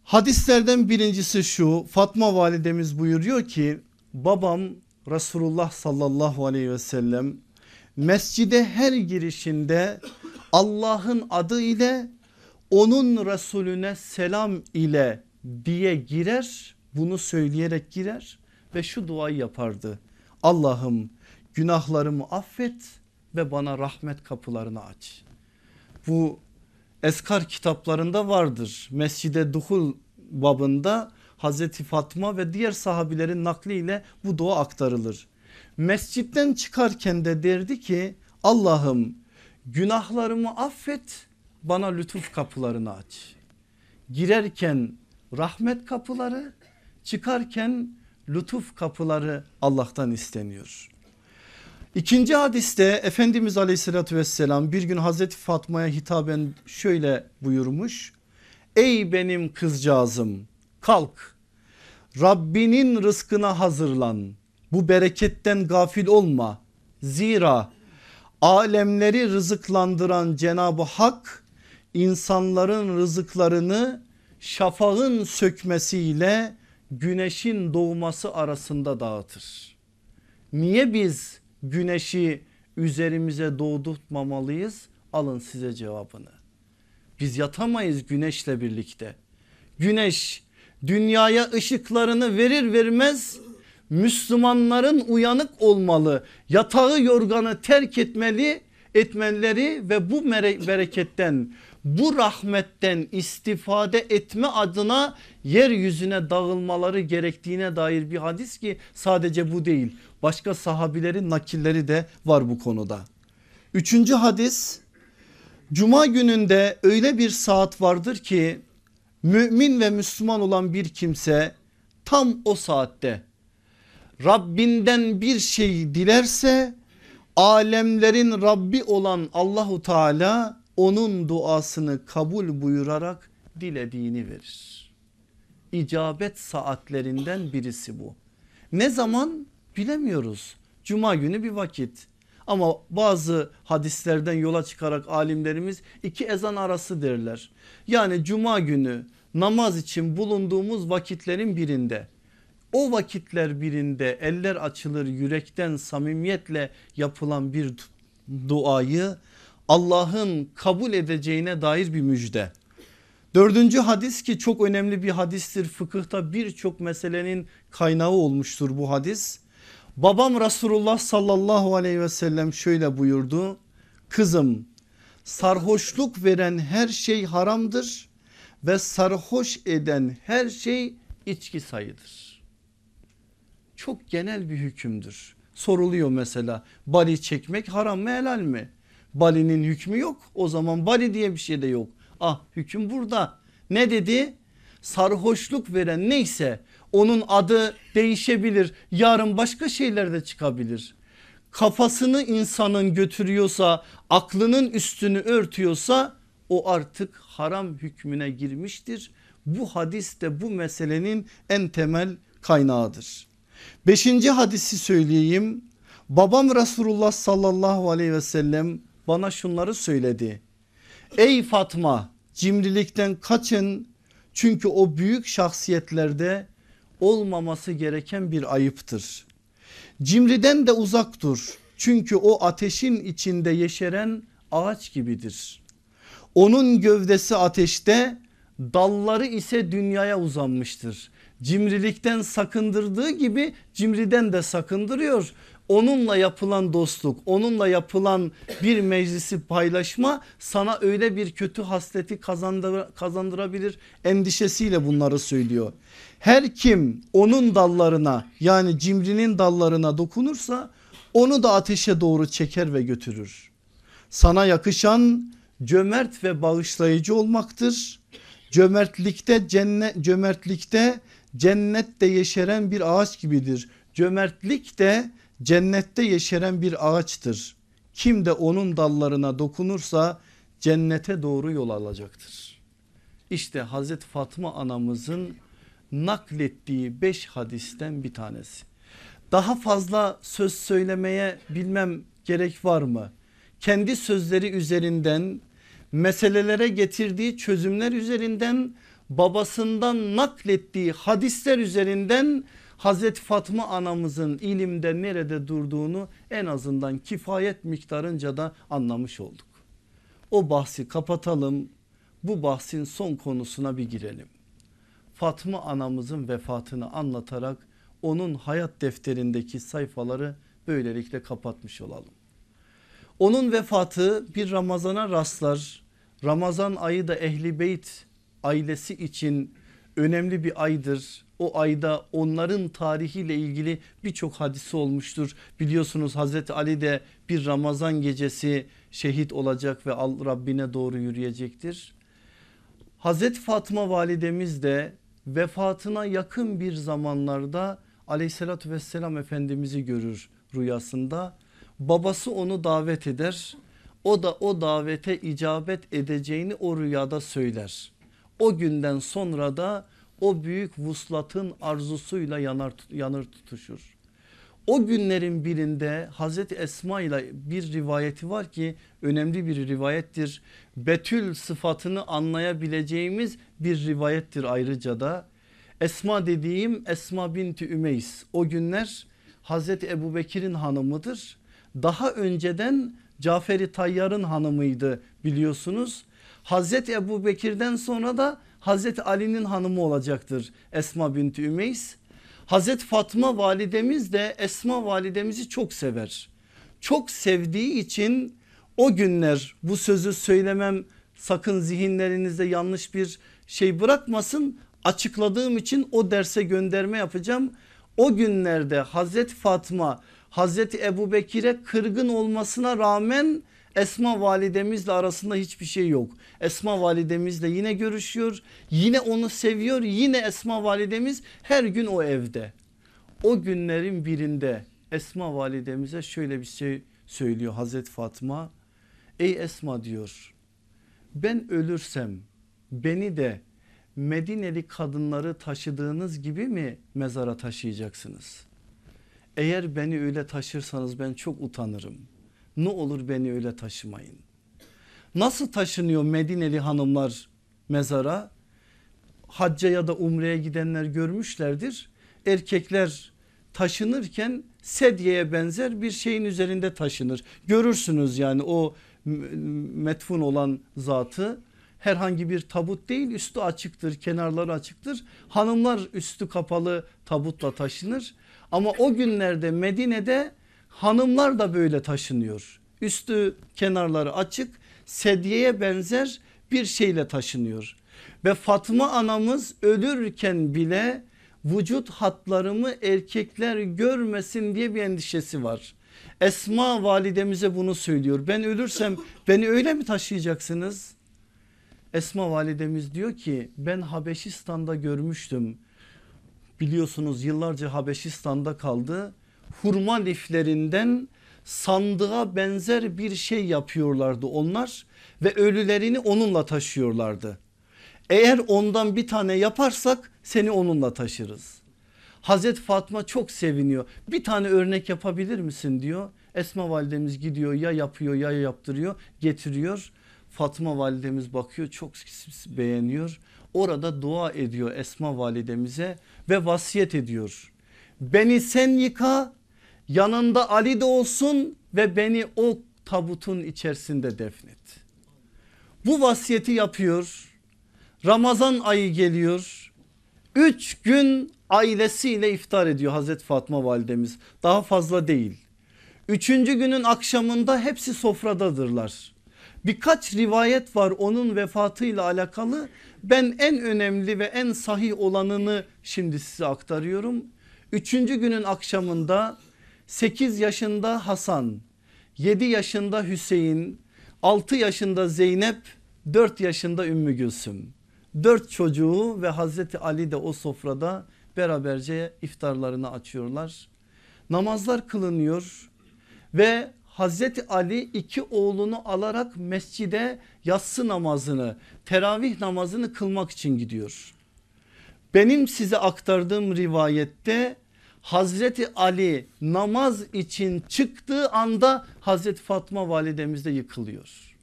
Hadislerden birincisi şu Fatma validemiz buyuruyor ki babam Resulullah sallallahu aleyhi ve sellem mescide her girişinde Allah'ın adı ile onun Resulüne selam ile diye girer bunu söyleyerek girer ve şu duayı yapardı. Allah'ım günahlarımı affet ve bana rahmet kapılarını aç. Bu eskar kitaplarında vardır. Mescide duhul babında Hazreti Fatma ve diğer sahabilerin nakliyle bu dua aktarılır. Mescitten çıkarken de derdi ki Allah'ım günahlarımı affet bana lütuf kapılarını aç. Girerken rahmet kapıları çıkarken lütuf kapıları Allah'tan isteniyor. İkinci hadiste Efendimiz aleyhissalatü vesselam bir gün Hazreti Fatma'ya hitaben şöyle buyurmuş. Ey benim kızcağızım kalk Rabbinin rızkına hazırlan bu bereketten gafil olma. Zira alemleri rızıklandıran Cenab-ı Hak insanların rızıklarını şafağın sökmesiyle güneşin doğması arasında dağıtır. Niye biz güneşi üzerimize doğdurtmamalıyız? Alın size cevabını. Biz yatamayız güneşle birlikte. Güneş dünyaya ışıklarını verir vermez Müslümanların uyanık olmalı. Yatağı yorganı terk etmeli etmeleri ve bu bereketten bu rahmetten istifade etme adına yeryüzüne dağılmaları gerektiğine dair bir hadis ki sadece bu değil. Başka sahabilerin nakilleri de var bu konuda. Üçüncü hadis Cuma gününde öyle bir saat vardır ki mümin ve Müslüman olan bir kimse tam o saatte Rabbinden bir şey dilerse alemlerin Rabbi olan Allahu Teala onun duasını kabul buyurarak dilediğini verir. İcabet saatlerinden birisi bu. Ne zaman bilemiyoruz. Cuma günü bir vakit ama bazı hadislerden yola çıkarak alimlerimiz iki ezan arası derler. Yani cuma günü namaz için bulunduğumuz vakitlerin birinde o vakitler birinde eller açılır yürekten samimiyetle yapılan bir duayı Allah'ın kabul edeceğine dair bir müjde. Dördüncü hadis ki çok önemli bir hadistir fıkıhta birçok meselenin kaynağı olmuştur bu hadis. Babam Resulullah sallallahu aleyhi ve sellem şöyle buyurdu. Kızım sarhoşluk veren her şey haramdır ve sarhoş eden her şey içki sayıdır. Çok genel bir hükümdür. Soruluyor mesela bali çekmek haram mı helal mi? Bali'nin hükmü yok o zaman Bali diye bir şey de yok. Ah hüküm burada. Ne dedi? Sarhoşluk veren neyse onun adı değişebilir. Yarın başka şeyler de çıkabilir. Kafasını insanın götürüyorsa aklının üstünü örtüyorsa o artık haram hükmüne girmiştir. Bu hadis de bu meselenin en temel kaynağıdır. Beşinci hadisi söyleyeyim. Babam Resulullah sallallahu aleyhi ve sellem bana şunları söyledi. Ey Fatma cimrilikten kaçın çünkü o büyük şahsiyetlerde olmaması gereken bir ayıptır. Cimriden de uzak dur çünkü o ateşin içinde yeşeren ağaç gibidir. Onun gövdesi ateşte dalları ise dünyaya uzanmıştır. Cimrilikten sakındırdığı gibi cimriden de sakındırıyor onunla yapılan dostluk onunla yapılan bir meclisi paylaşma sana öyle bir kötü hasleti kazandır, kazandırabilir endişesiyle bunları söylüyor. Her kim onun dallarına yani cimrinin dallarına dokunursa onu da ateşe doğru çeker ve götürür. Sana yakışan cömert ve bağışlayıcı olmaktır. Cömertlikte cennet cömertlikte cennette yeşeren bir ağaç gibidir. Cömertlik de cennette yeşeren bir ağaçtır. Kim de onun dallarına dokunursa cennete doğru yol alacaktır. İşte Hazreti Fatma anamızın naklettiği beş hadisten bir tanesi. Daha fazla söz söylemeye bilmem gerek var mı? Kendi sözleri üzerinden meselelere getirdiği çözümler üzerinden babasından naklettiği hadisler üzerinden Hazreti Fatma anamızın ilimde nerede durduğunu en azından kifayet miktarınca da anlamış olduk. O bahsi kapatalım bu bahsin son konusuna bir girelim. Fatma anamızın vefatını anlatarak onun hayat defterindeki sayfaları böylelikle kapatmış olalım. Onun vefatı bir Ramazana rastlar. Ramazan ayı da Ehli Beyt ailesi için önemli bir aydır. O ayda onların tarihiyle ilgili birçok hadisi olmuştur. Biliyorsunuz Hazreti Ali de bir Ramazan gecesi şehit olacak ve Rabbine doğru yürüyecektir. Hazreti Fatma validemiz de vefatına yakın bir zamanlarda aleyhissalatü vesselam efendimizi görür rüyasında. babası onu davet eder. O da o davete icabet edeceğini o rüyada söyler. O günden sonra da o büyük vuslatın arzusuyla yanar, yanır tutuşur. O günlerin birinde Hazreti Esma ile bir rivayeti var ki önemli bir rivayettir. Betül sıfatını anlayabileceğimiz bir rivayettir ayrıca da. Esma dediğim Esma binti Ümeys o günler Hazreti Ebu Bekir'in hanımıdır. Daha önceden Caferi Tayyar'ın hanımıydı biliyorsunuz. Hazreti Ebu Bekir'den sonra da Hazreti Ali'nin hanımı olacaktır Esma binti Ümeys. Hazreti Fatma validemiz de Esma validemizi çok sever. Çok sevdiği için o günler bu sözü söylemem sakın zihinlerinizde yanlış bir şey bırakmasın. Açıkladığım için o derse gönderme yapacağım. O günlerde Hazreti Fatma Hazreti Ebu Bekir'e kırgın olmasına rağmen Esma validemizle arasında hiçbir şey yok. Esma validemizle yine görüşüyor. Yine onu seviyor. Yine Esma validemiz her gün o evde. O günlerin birinde Esma validemize şöyle bir şey söylüyor Hazreti Fatma. Ey Esma diyor ben ölürsem beni de Medineli kadınları taşıdığınız gibi mi mezara taşıyacaksınız? Eğer beni öyle taşırsanız ben çok utanırım. Ne olur beni öyle taşımayın. Nasıl taşınıyor Medineli hanımlar mezara? Hacca ya da umreye gidenler görmüşlerdir. Erkekler taşınırken sedyeye benzer bir şeyin üzerinde taşınır. Görürsünüz yani o metfun olan zatı herhangi bir tabut değil üstü açıktır kenarları açıktır. Hanımlar üstü kapalı tabutla taşınır ama o günlerde Medine'de hanımlar da böyle taşınıyor. Üstü kenarları açık sedyeye benzer bir şeyle taşınıyor. Ve Fatma anamız ölürken bile vücut hatlarımı erkekler görmesin diye bir endişesi var. Esma validemize bunu söylüyor. Ben ölürsem beni öyle mi taşıyacaksınız? Esma validemiz diyor ki ben Habeşistan'da görmüştüm. Biliyorsunuz yıllarca Habeşistan'da kaldı. Hurma liflerinden sandığa benzer bir şey yapıyorlardı onlar ve ölülerini onunla taşıyorlardı. Eğer ondan bir tane yaparsak seni onunla taşırız. Hazreti Fatma çok seviniyor. Bir tane örnek yapabilir misin diyor. Esma validemiz gidiyor ya yapıyor ya yaptırıyor getiriyor. Fatma validemiz bakıyor çok beğeniyor. Orada dua ediyor Esma validemize ve vasiyet ediyor. Beni sen yıka yanında Ali de olsun ve beni o tabutun içerisinde defnet. Bu vasiyeti yapıyor. Ramazan ayı geliyor. Üç gün ailesiyle iftar ediyor Hazreti Fatma validemiz. Daha fazla değil. Üçüncü günün akşamında hepsi sofradadırlar. Birkaç rivayet var onun vefatıyla alakalı. Ben en önemli ve en sahih olanını şimdi size aktarıyorum. Üçüncü günün akşamında 8 yaşında Hasan, 7 yaşında Hüseyin, 6 yaşında Zeynep, 4 yaşında Ümmü Gülsüm. 4 çocuğu ve Hazreti Ali de o sofrada beraberce iftarlarını açıyorlar. Namazlar kılınıyor ve Hazreti Ali iki oğlunu alarak mescide yatsı namazını teravih namazını kılmak için gidiyor. Benim size aktardığım rivayette Hazreti Ali namaz için çıktığı anda Hazreti Fatma validemiz de yıkılıyor.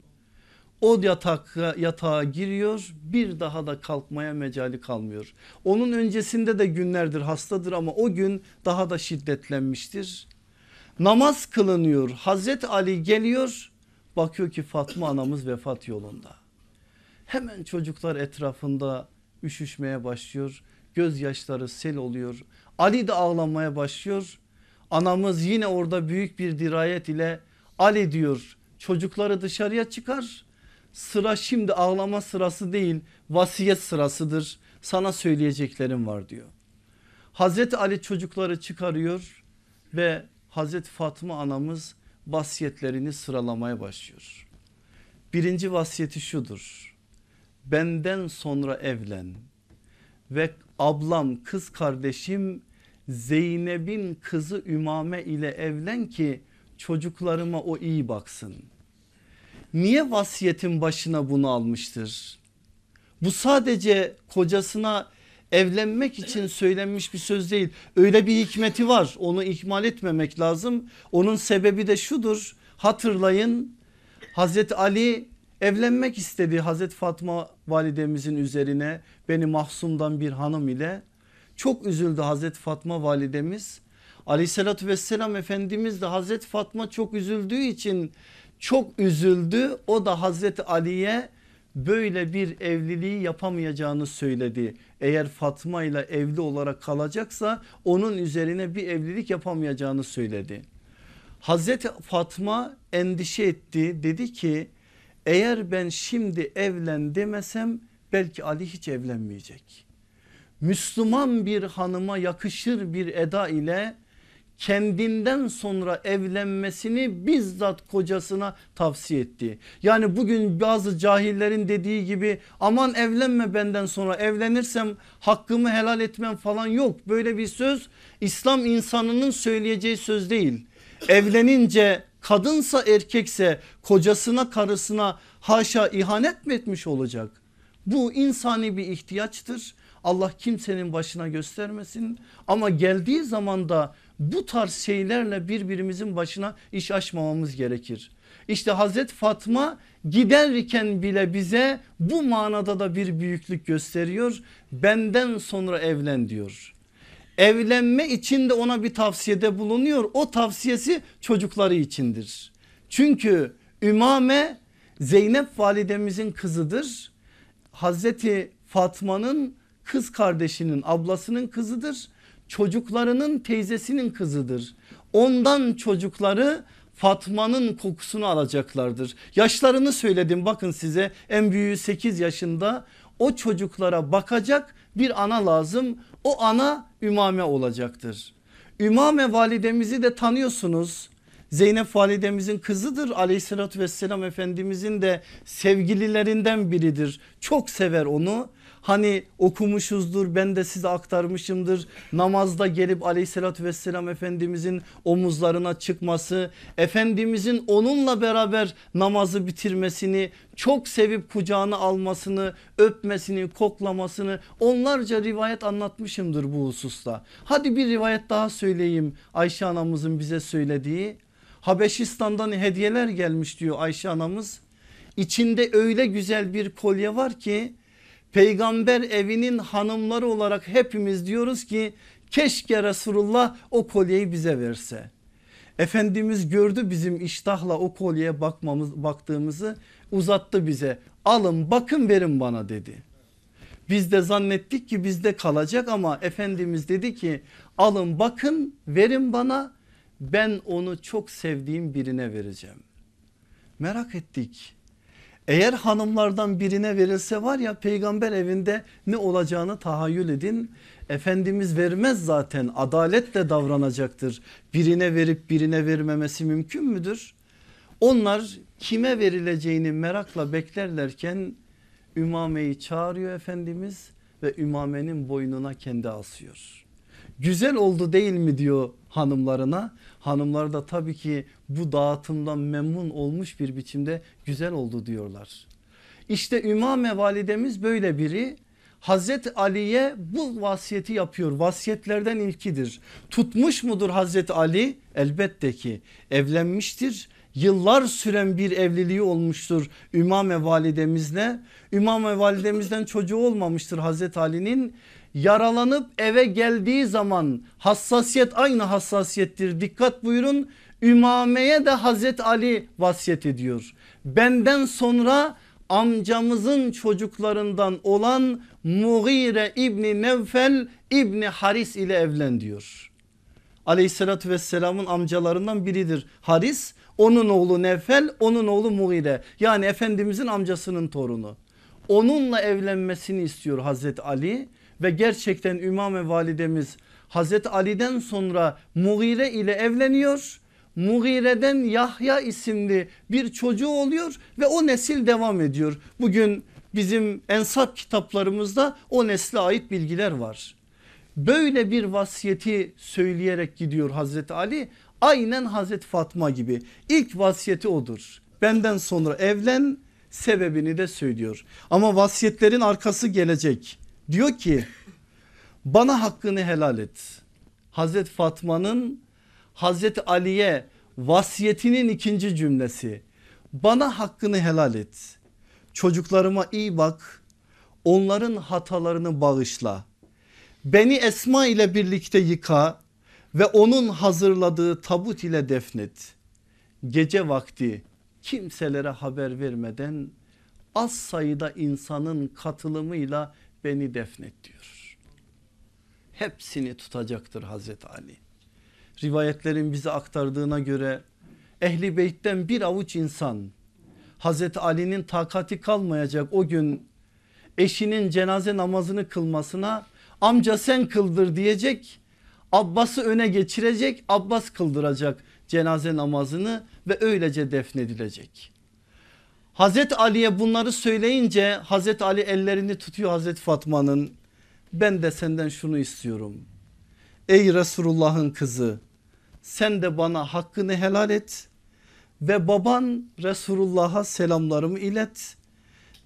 O yatak, yatağa giriyor bir daha da kalkmaya mecali kalmıyor. Onun öncesinde de günlerdir hastadır ama o gün daha da şiddetlenmiştir. Namaz kılınıyor Hazreti Ali geliyor bakıyor ki Fatma anamız vefat yolunda. Hemen çocuklar etrafında üşüşmeye başlıyor gözyaşları sel oluyor. Ali de ağlamaya başlıyor. Anamız yine orada büyük bir dirayet ile Ali diyor çocukları dışarıya çıkar. Sıra şimdi ağlama sırası değil vasiyet sırasıdır. Sana söyleyeceklerim var diyor. Hazreti Ali çocukları çıkarıyor ve Hazreti Fatma anamız vasiyetlerini sıralamaya başlıyor. Birinci vasiyeti şudur. Benden sonra evlen ve ablam kız kardeşim Zeynep'in kızı Ümame ile evlen ki çocuklarıma o iyi baksın. Niye vasiyetin başına bunu almıştır? Bu sadece kocasına evlenmek için söylenmiş bir söz değil. Öyle bir hikmeti var onu ihmal etmemek lazım. Onun sebebi de şudur hatırlayın Hazreti Ali evlenmek istedi Hazreti Fatma validemizin üzerine beni mahsumdan bir hanım ile. Çok üzüldü Hazreti Fatma validemiz. Aleyhissalatü vesselam Efendimiz de Hazreti Fatma çok üzüldüğü için çok üzüldü. O da Hazreti Ali'ye böyle bir evliliği yapamayacağını söyledi. Eğer Fatma ile evli olarak kalacaksa onun üzerine bir evlilik yapamayacağını söyledi. Hazreti Fatma endişe etti dedi ki eğer ben şimdi evlen demesem belki Ali hiç evlenmeyecek. Müslüman bir hanıma yakışır bir eda ile kendinden sonra evlenmesini bizzat kocasına tavsiye etti. Yani bugün bazı cahillerin dediği gibi aman evlenme benden sonra evlenirsem hakkımı helal etmem falan yok. Böyle bir söz İslam insanının söyleyeceği söz değil. Evlenince kadınsa erkekse kocasına karısına haşa ihanet mi etmiş olacak? Bu insani bir ihtiyaçtır. Allah kimsenin başına göstermesin ama geldiği zaman da bu tarz şeylerle birbirimizin başına iş açmamamız gerekir. İşte Hazreti Fatma giderken bile bize bu manada da bir büyüklük gösteriyor. Benden sonra evlen diyor. Evlenme için de ona bir tavsiyede bulunuyor. O tavsiyesi çocukları içindir. Çünkü Ümame Zeynep validemizin kızıdır. Hazreti Fatma'nın kız kardeşinin ablasının kızıdır çocuklarının teyzesinin kızıdır. Ondan çocukları Fatma'nın kokusunu alacaklardır. Yaşlarını söyledim bakın size en büyüğü 8 yaşında o çocuklara bakacak bir ana lazım. O ana Ümame olacaktır. Ümame validemizi de tanıyorsunuz. Zeynep validemizin kızıdır aleyhissalatü vesselam efendimizin de sevgililerinden biridir. Çok sever onu Hani okumuşuzdur ben de size aktarmışımdır. Namazda gelip aleyhissalatü vesselam Efendimizin omuzlarına çıkması. Efendimizin onunla beraber namazı bitirmesini çok sevip kucağına almasını öpmesini koklamasını onlarca rivayet anlatmışımdır bu hususta. Hadi bir rivayet daha söyleyeyim Ayşe anamızın bize söylediği. Habeşistan'dan hediyeler gelmiş diyor Ayşe anamız. İçinde öyle güzel bir kolye var ki peygamber evinin hanımları olarak hepimiz diyoruz ki keşke Resulullah o kolyeyi bize verse. Efendimiz gördü bizim iştahla o kolyeye bakmamız, baktığımızı uzattı bize. Alın bakın verin bana dedi. Biz de zannettik ki bizde kalacak ama Efendimiz dedi ki alın bakın verin bana ben onu çok sevdiğim birine vereceğim. Merak ettik eğer hanımlardan birine verilse var ya peygamber evinde ne olacağını tahayyül edin. Efendimiz vermez zaten adaletle davranacaktır. Birine verip birine vermemesi mümkün müdür? Onlar kime verileceğini merakla beklerlerken Ümame'yi çağırıyor Efendimiz ve Ümame'nin boynuna kendi asıyor. Güzel oldu değil mi diyor hanımlarına. Hanımlar da tabii ki bu dağıtımdan memnun olmuş bir biçimde güzel oldu diyorlar. İşte Ümame validemiz böyle biri. Hazreti Ali'ye bu vasiyeti yapıyor. Vasiyetlerden ilkidir. Tutmuş mudur Hazreti Ali? Elbette ki evlenmiştir. Yıllar süren bir evliliği olmuştur Ümame validemizle. Ümame validemizden çocuğu olmamıştır Hazreti Ali'nin yaralanıp eve geldiği zaman hassasiyet aynı hassasiyettir. Dikkat buyurun Ümame'ye de Hazreti Ali vasiyet ediyor. Benden sonra amcamızın çocuklarından olan Mughire İbni Nevfel İbni Haris ile evlen diyor. Aleyhissalatü vesselamın amcalarından biridir Haris. Onun oğlu Nevfel onun oğlu Mughire yani Efendimizin amcasının torunu. Onunla evlenmesini istiyor Hazreti Ali ve gerçekten Ümame validemiz Hazreti Ali'den sonra Mughire ile evleniyor. Mughire'den Yahya isimli bir çocuğu oluyor ve o nesil devam ediyor. Bugün bizim ensap kitaplarımızda o nesle ait bilgiler var. Böyle bir vasiyeti söyleyerek gidiyor Hazreti Ali Aynen Hazreti Fatma gibi ilk vasiyeti odur. Benden sonra evlen sebebini de söylüyor. Ama vasiyetlerin arkası gelecek. Diyor ki bana hakkını helal et. Hazreti Fatma'nın Hazreti Ali'ye vasiyetinin ikinci cümlesi. Bana hakkını helal et. Çocuklarıma iyi bak. Onların hatalarını bağışla. Beni Esma ile birlikte yıka ve onun hazırladığı tabut ile defnet. Gece vakti kimselere haber vermeden az sayıda insanın katılımıyla beni defnet diyor. Hepsini tutacaktır Hazreti Ali. Rivayetlerin bize aktardığına göre ehli beytten bir avuç insan Hazreti Ali'nin takati kalmayacak o gün eşinin cenaze namazını kılmasına amca sen kıldır diyecek. Abbas'ı öne geçirecek Abbas kıldıracak cenaze namazını ve öylece defnedilecek. Hazreti Ali'ye bunları söyleyince Hazreti Ali ellerini tutuyor Hazreti Fatma'nın. Ben de senden şunu istiyorum. Ey Resulullah'ın kızı sen de bana hakkını helal et ve baban Resulullah'a selamlarımı ilet.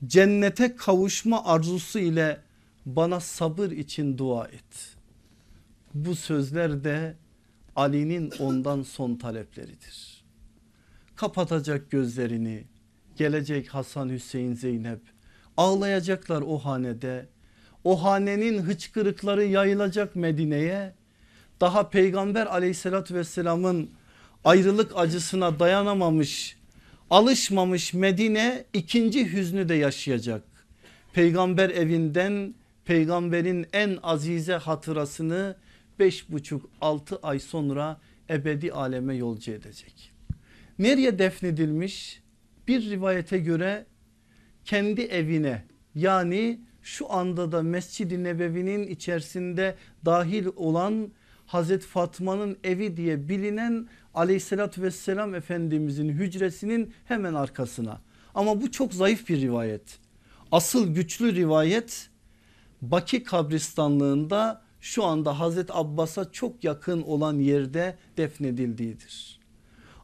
Cennete kavuşma arzusu ile bana sabır için dua et. Bu sözler de Ali'nin ondan son talepleridir. Kapatacak gözlerini gelecek Hasan Hüseyin Zeynep ağlayacaklar o hanede. O hanenin hıçkırıkları yayılacak Medine'ye. Daha peygamber aleyhissalatü vesselamın ayrılık acısına dayanamamış alışmamış Medine ikinci hüznü de yaşayacak. Peygamber evinden peygamberin en azize hatırasını beş buçuk altı ay sonra ebedi aleme yolcu edecek. Nereye defnedilmiş? Bir rivayete göre kendi evine yani şu anda da Mescid-i Nebevi'nin içerisinde dahil olan Hazreti Fatma'nın evi diye bilinen aleyhissalatü vesselam efendimizin hücresinin hemen arkasına. Ama bu çok zayıf bir rivayet. Asıl güçlü rivayet Baki kabristanlığında şu anda Hazreti Abbas'a çok yakın olan yerde defnedildiğidir.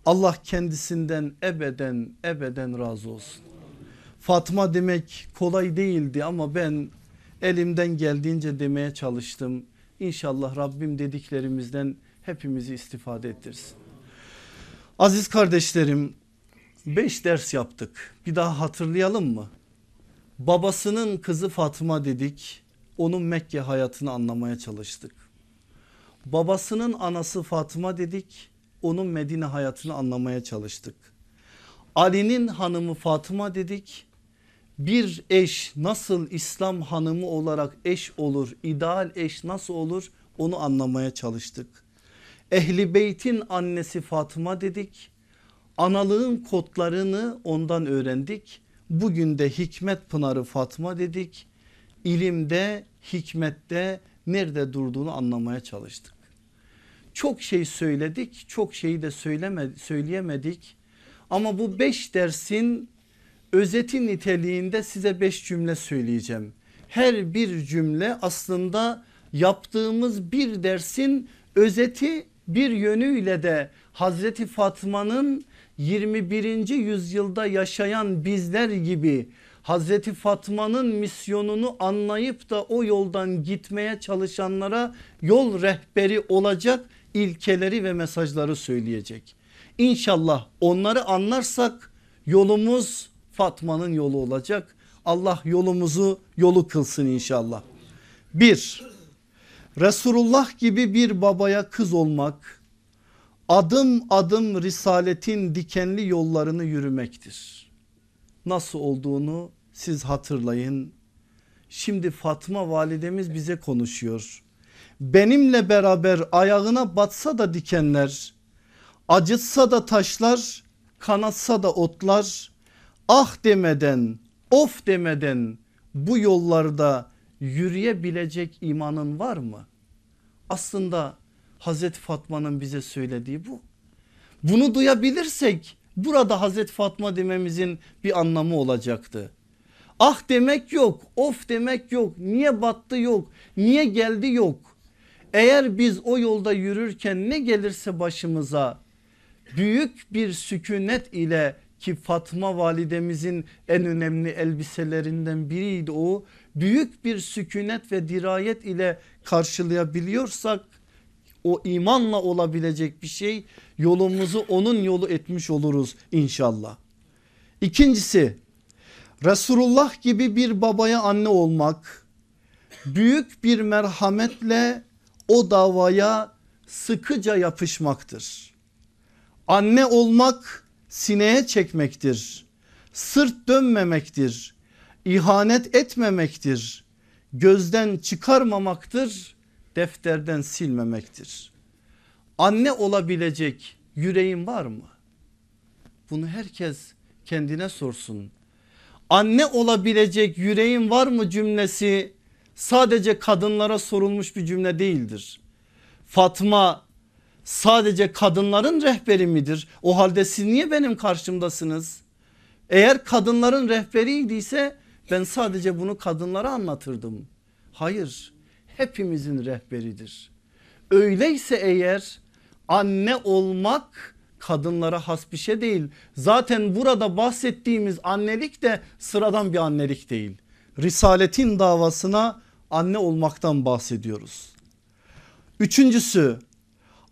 Allah kendisinden ebeden ebeden razı olsun. Fatma demek kolay değildi ama ben elimden geldiğince demeye çalıştım. İnşallah Rabbim dediklerimizden hepimizi istifade ettirsin. Aziz kardeşlerim 5 ders yaptık bir daha hatırlayalım mı? Babasının kızı Fatma dedik onun Mekke hayatını anlamaya çalıştık. Babasının anası Fatma dedik onun Medine hayatını anlamaya çalıştık. Ali'nin hanımı Fatıma dedik. Bir eş nasıl İslam hanımı olarak eş olur, ideal eş nasıl olur onu anlamaya çalıştık. Ehli beytin annesi Fatıma dedik. Analığın kodlarını ondan öğrendik. Bugün de hikmet pınarı Fatma dedik. İlimde, hikmette nerede durduğunu anlamaya çalıştık. Çok şey söyledik, çok şeyi de söyleme, söyleyemedik. Ama bu beş dersin özeti niteliğinde size beş cümle söyleyeceğim. Her bir cümle aslında yaptığımız bir dersin özeti bir yönüyle de Hazreti Fatma'nın 21. yüzyılda yaşayan bizler gibi Hazreti Fatma'nın misyonunu anlayıp da o yoldan gitmeye çalışanlara yol rehberi olacak ilkeleri ve mesajları söyleyecek. İnşallah onları anlarsak yolumuz Fatma'nın yolu olacak. Allah yolumuzu yolu kılsın inşallah. Bir, Resulullah gibi bir babaya kız olmak adım adım risaletin dikenli yollarını yürümektir. Nasıl olduğunu siz hatırlayın. Şimdi Fatma validemiz bize konuşuyor. Benimle beraber ayağına batsa da dikenler, acıtsa da taşlar, kanatsa da otlar, ah demeden, of demeden bu yollarda yürüyebilecek imanın var mı? Aslında Hazreti Fatma'nın bize söylediği bu. Bunu duyabilirsek burada Hazreti Fatma dememizin bir anlamı olacaktı. Ah demek yok, of demek yok, niye battı yok, niye geldi yok. Eğer biz o yolda yürürken ne gelirse başımıza büyük bir sükunet ile ki Fatma validemizin en önemli elbiselerinden biriydi o. Büyük bir sükunet ve dirayet ile karşılayabiliyorsak o imanla olabilecek bir şey yolumuzu onun yolu etmiş oluruz inşallah. İkincisi Resulullah gibi bir babaya anne olmak büyük bir merhametle o davaya sıkıca yapışmaktır. Anne olmak sineye çekmektir. Sırt dönmemektir. ihanet etmemektir. Gözden çıkarmamaktır. Defterden silmemektir. Anne olabilecek yüreğin var mı? Bunu herkes kendine sorsun. Anne olabilecek yüreğin var mı cümlesi sadece kadınlara sorulmuş bir cümle değildir. Fatma sadece kadınların rehberi midir? O halde siz niye benim karşımdasınız? Eğer kadınların rehberiydiyse ben sadece bunu kadınlara anlatırdım. Hayır hepimizin rehberidir. Öyleyse eğer anne olmak kadınlara has bir şey değil. Zaten burada bahsettiğimiz annelik de sıradan bir annelik değil. Risaletin davasına anne olmaktan bahsediyoruz. Üçüncüsü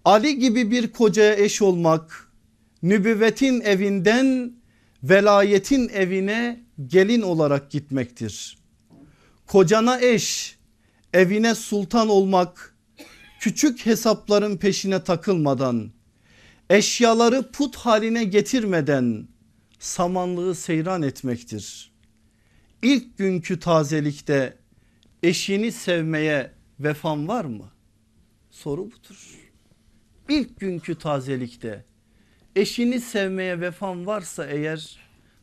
Ali gibi bir kocaya eş olmak nübüvvetin evinden velayetin evine gelin olarak gitmektir. Kocana eş evine sultan olmak küçük hesapların peşine takılmadan eşyaları put haline getirmeden samanlığı seyran etmektir. İlk günkü tazelikte eşini sevmeye vefan var mı? Soru budur. İlk günkü tazelikte eşini sevmeye vefan varsa eğer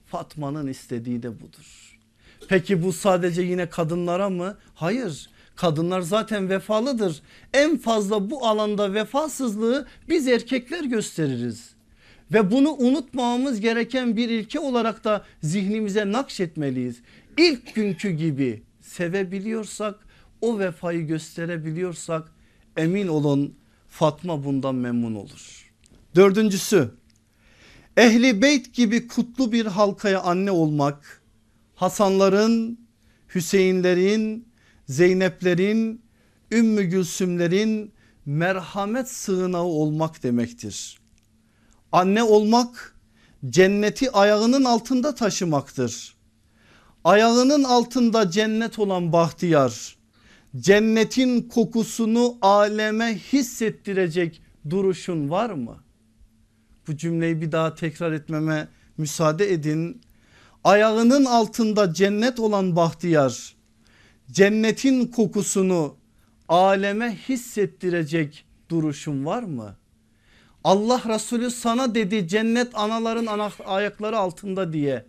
Fatma'nın istediği de budur. Peki bu sadece yine kadınlara mı? Hayır kadınlar zaten vefalıdır. En fazla bu alanda vefasızlığı biz erkekler gösteririz. Ve bunu unutmamamız gereken bir ilke olarak da zihnimize nakşetmeliyiz. İlk günkü gibi sevebiliyorsak o vefayı gösterebiliyorsak emin olun Fatma bundan memnun olur. Dördüncüsü ehli beyt gibi kutlu bir halkaya anne olmak Hasanların, Hüseyinlerin, Zeyneplerin, Ümmü Gülsümlerin merhamet sığınağı olmak demektir. Anne olmak cenneti ayağının altında taşımaktır. Ayağının altında cennet olan bahtiyar cennetin kokusunu aleme hissettirecek duruşun var mı? Bu cümleyi bir daha tekrar etmeme müsaade edin. Ayağının altında cennet olan bahtiyar cennetin kokusunu aleme hissettirecek duruşun var mı? Allah Resulü sana dedi cennet anaların ayakları altında diye.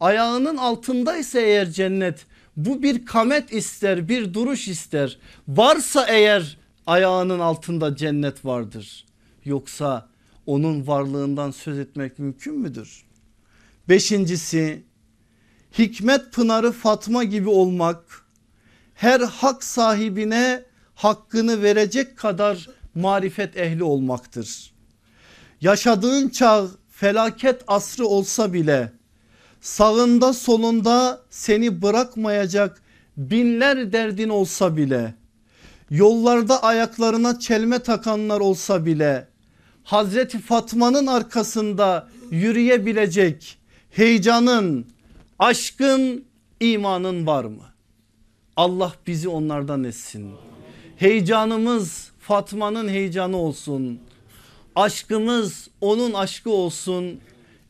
Ayağının altındaysa eğer cennet bu bir kamet ister bir duruş ister. Varsa eğer ayağının altında cennet vardır. Yoksa onun varlığından söz etmek mümkün müdür? Beşincisi hikmet pınarı Fatma gibi olmak her hak sahibine hakkını verecek kadar marifet ehli olmaktır. Yaşadığın çağ felaket asrı olsa bile sağında solunda seni bırakmayacak binler derdin olsa bile yollarda ayaklarına çelme takanlar olsa bile Hazreti Fatma'nın arkasında yürüyebilecek heyecanın, aşkın, imanın var mı? Allah bizi onlardan etsin. Heyecanımız Fatma'nın heyecanı olsun. Aşkımız onun aşkı olsun.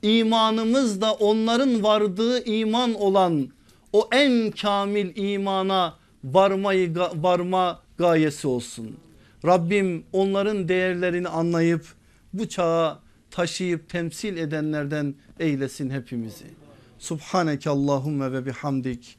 İmanımız da onların vardığı iman olan o en kamil imana varmayı varma gayesi olsun. Rabbim onların değerlerini anlayıp bu çağa taşıyıp temsil edenlerden eylesin hepimizi. Subhaneke Allahümme ve bihamdik.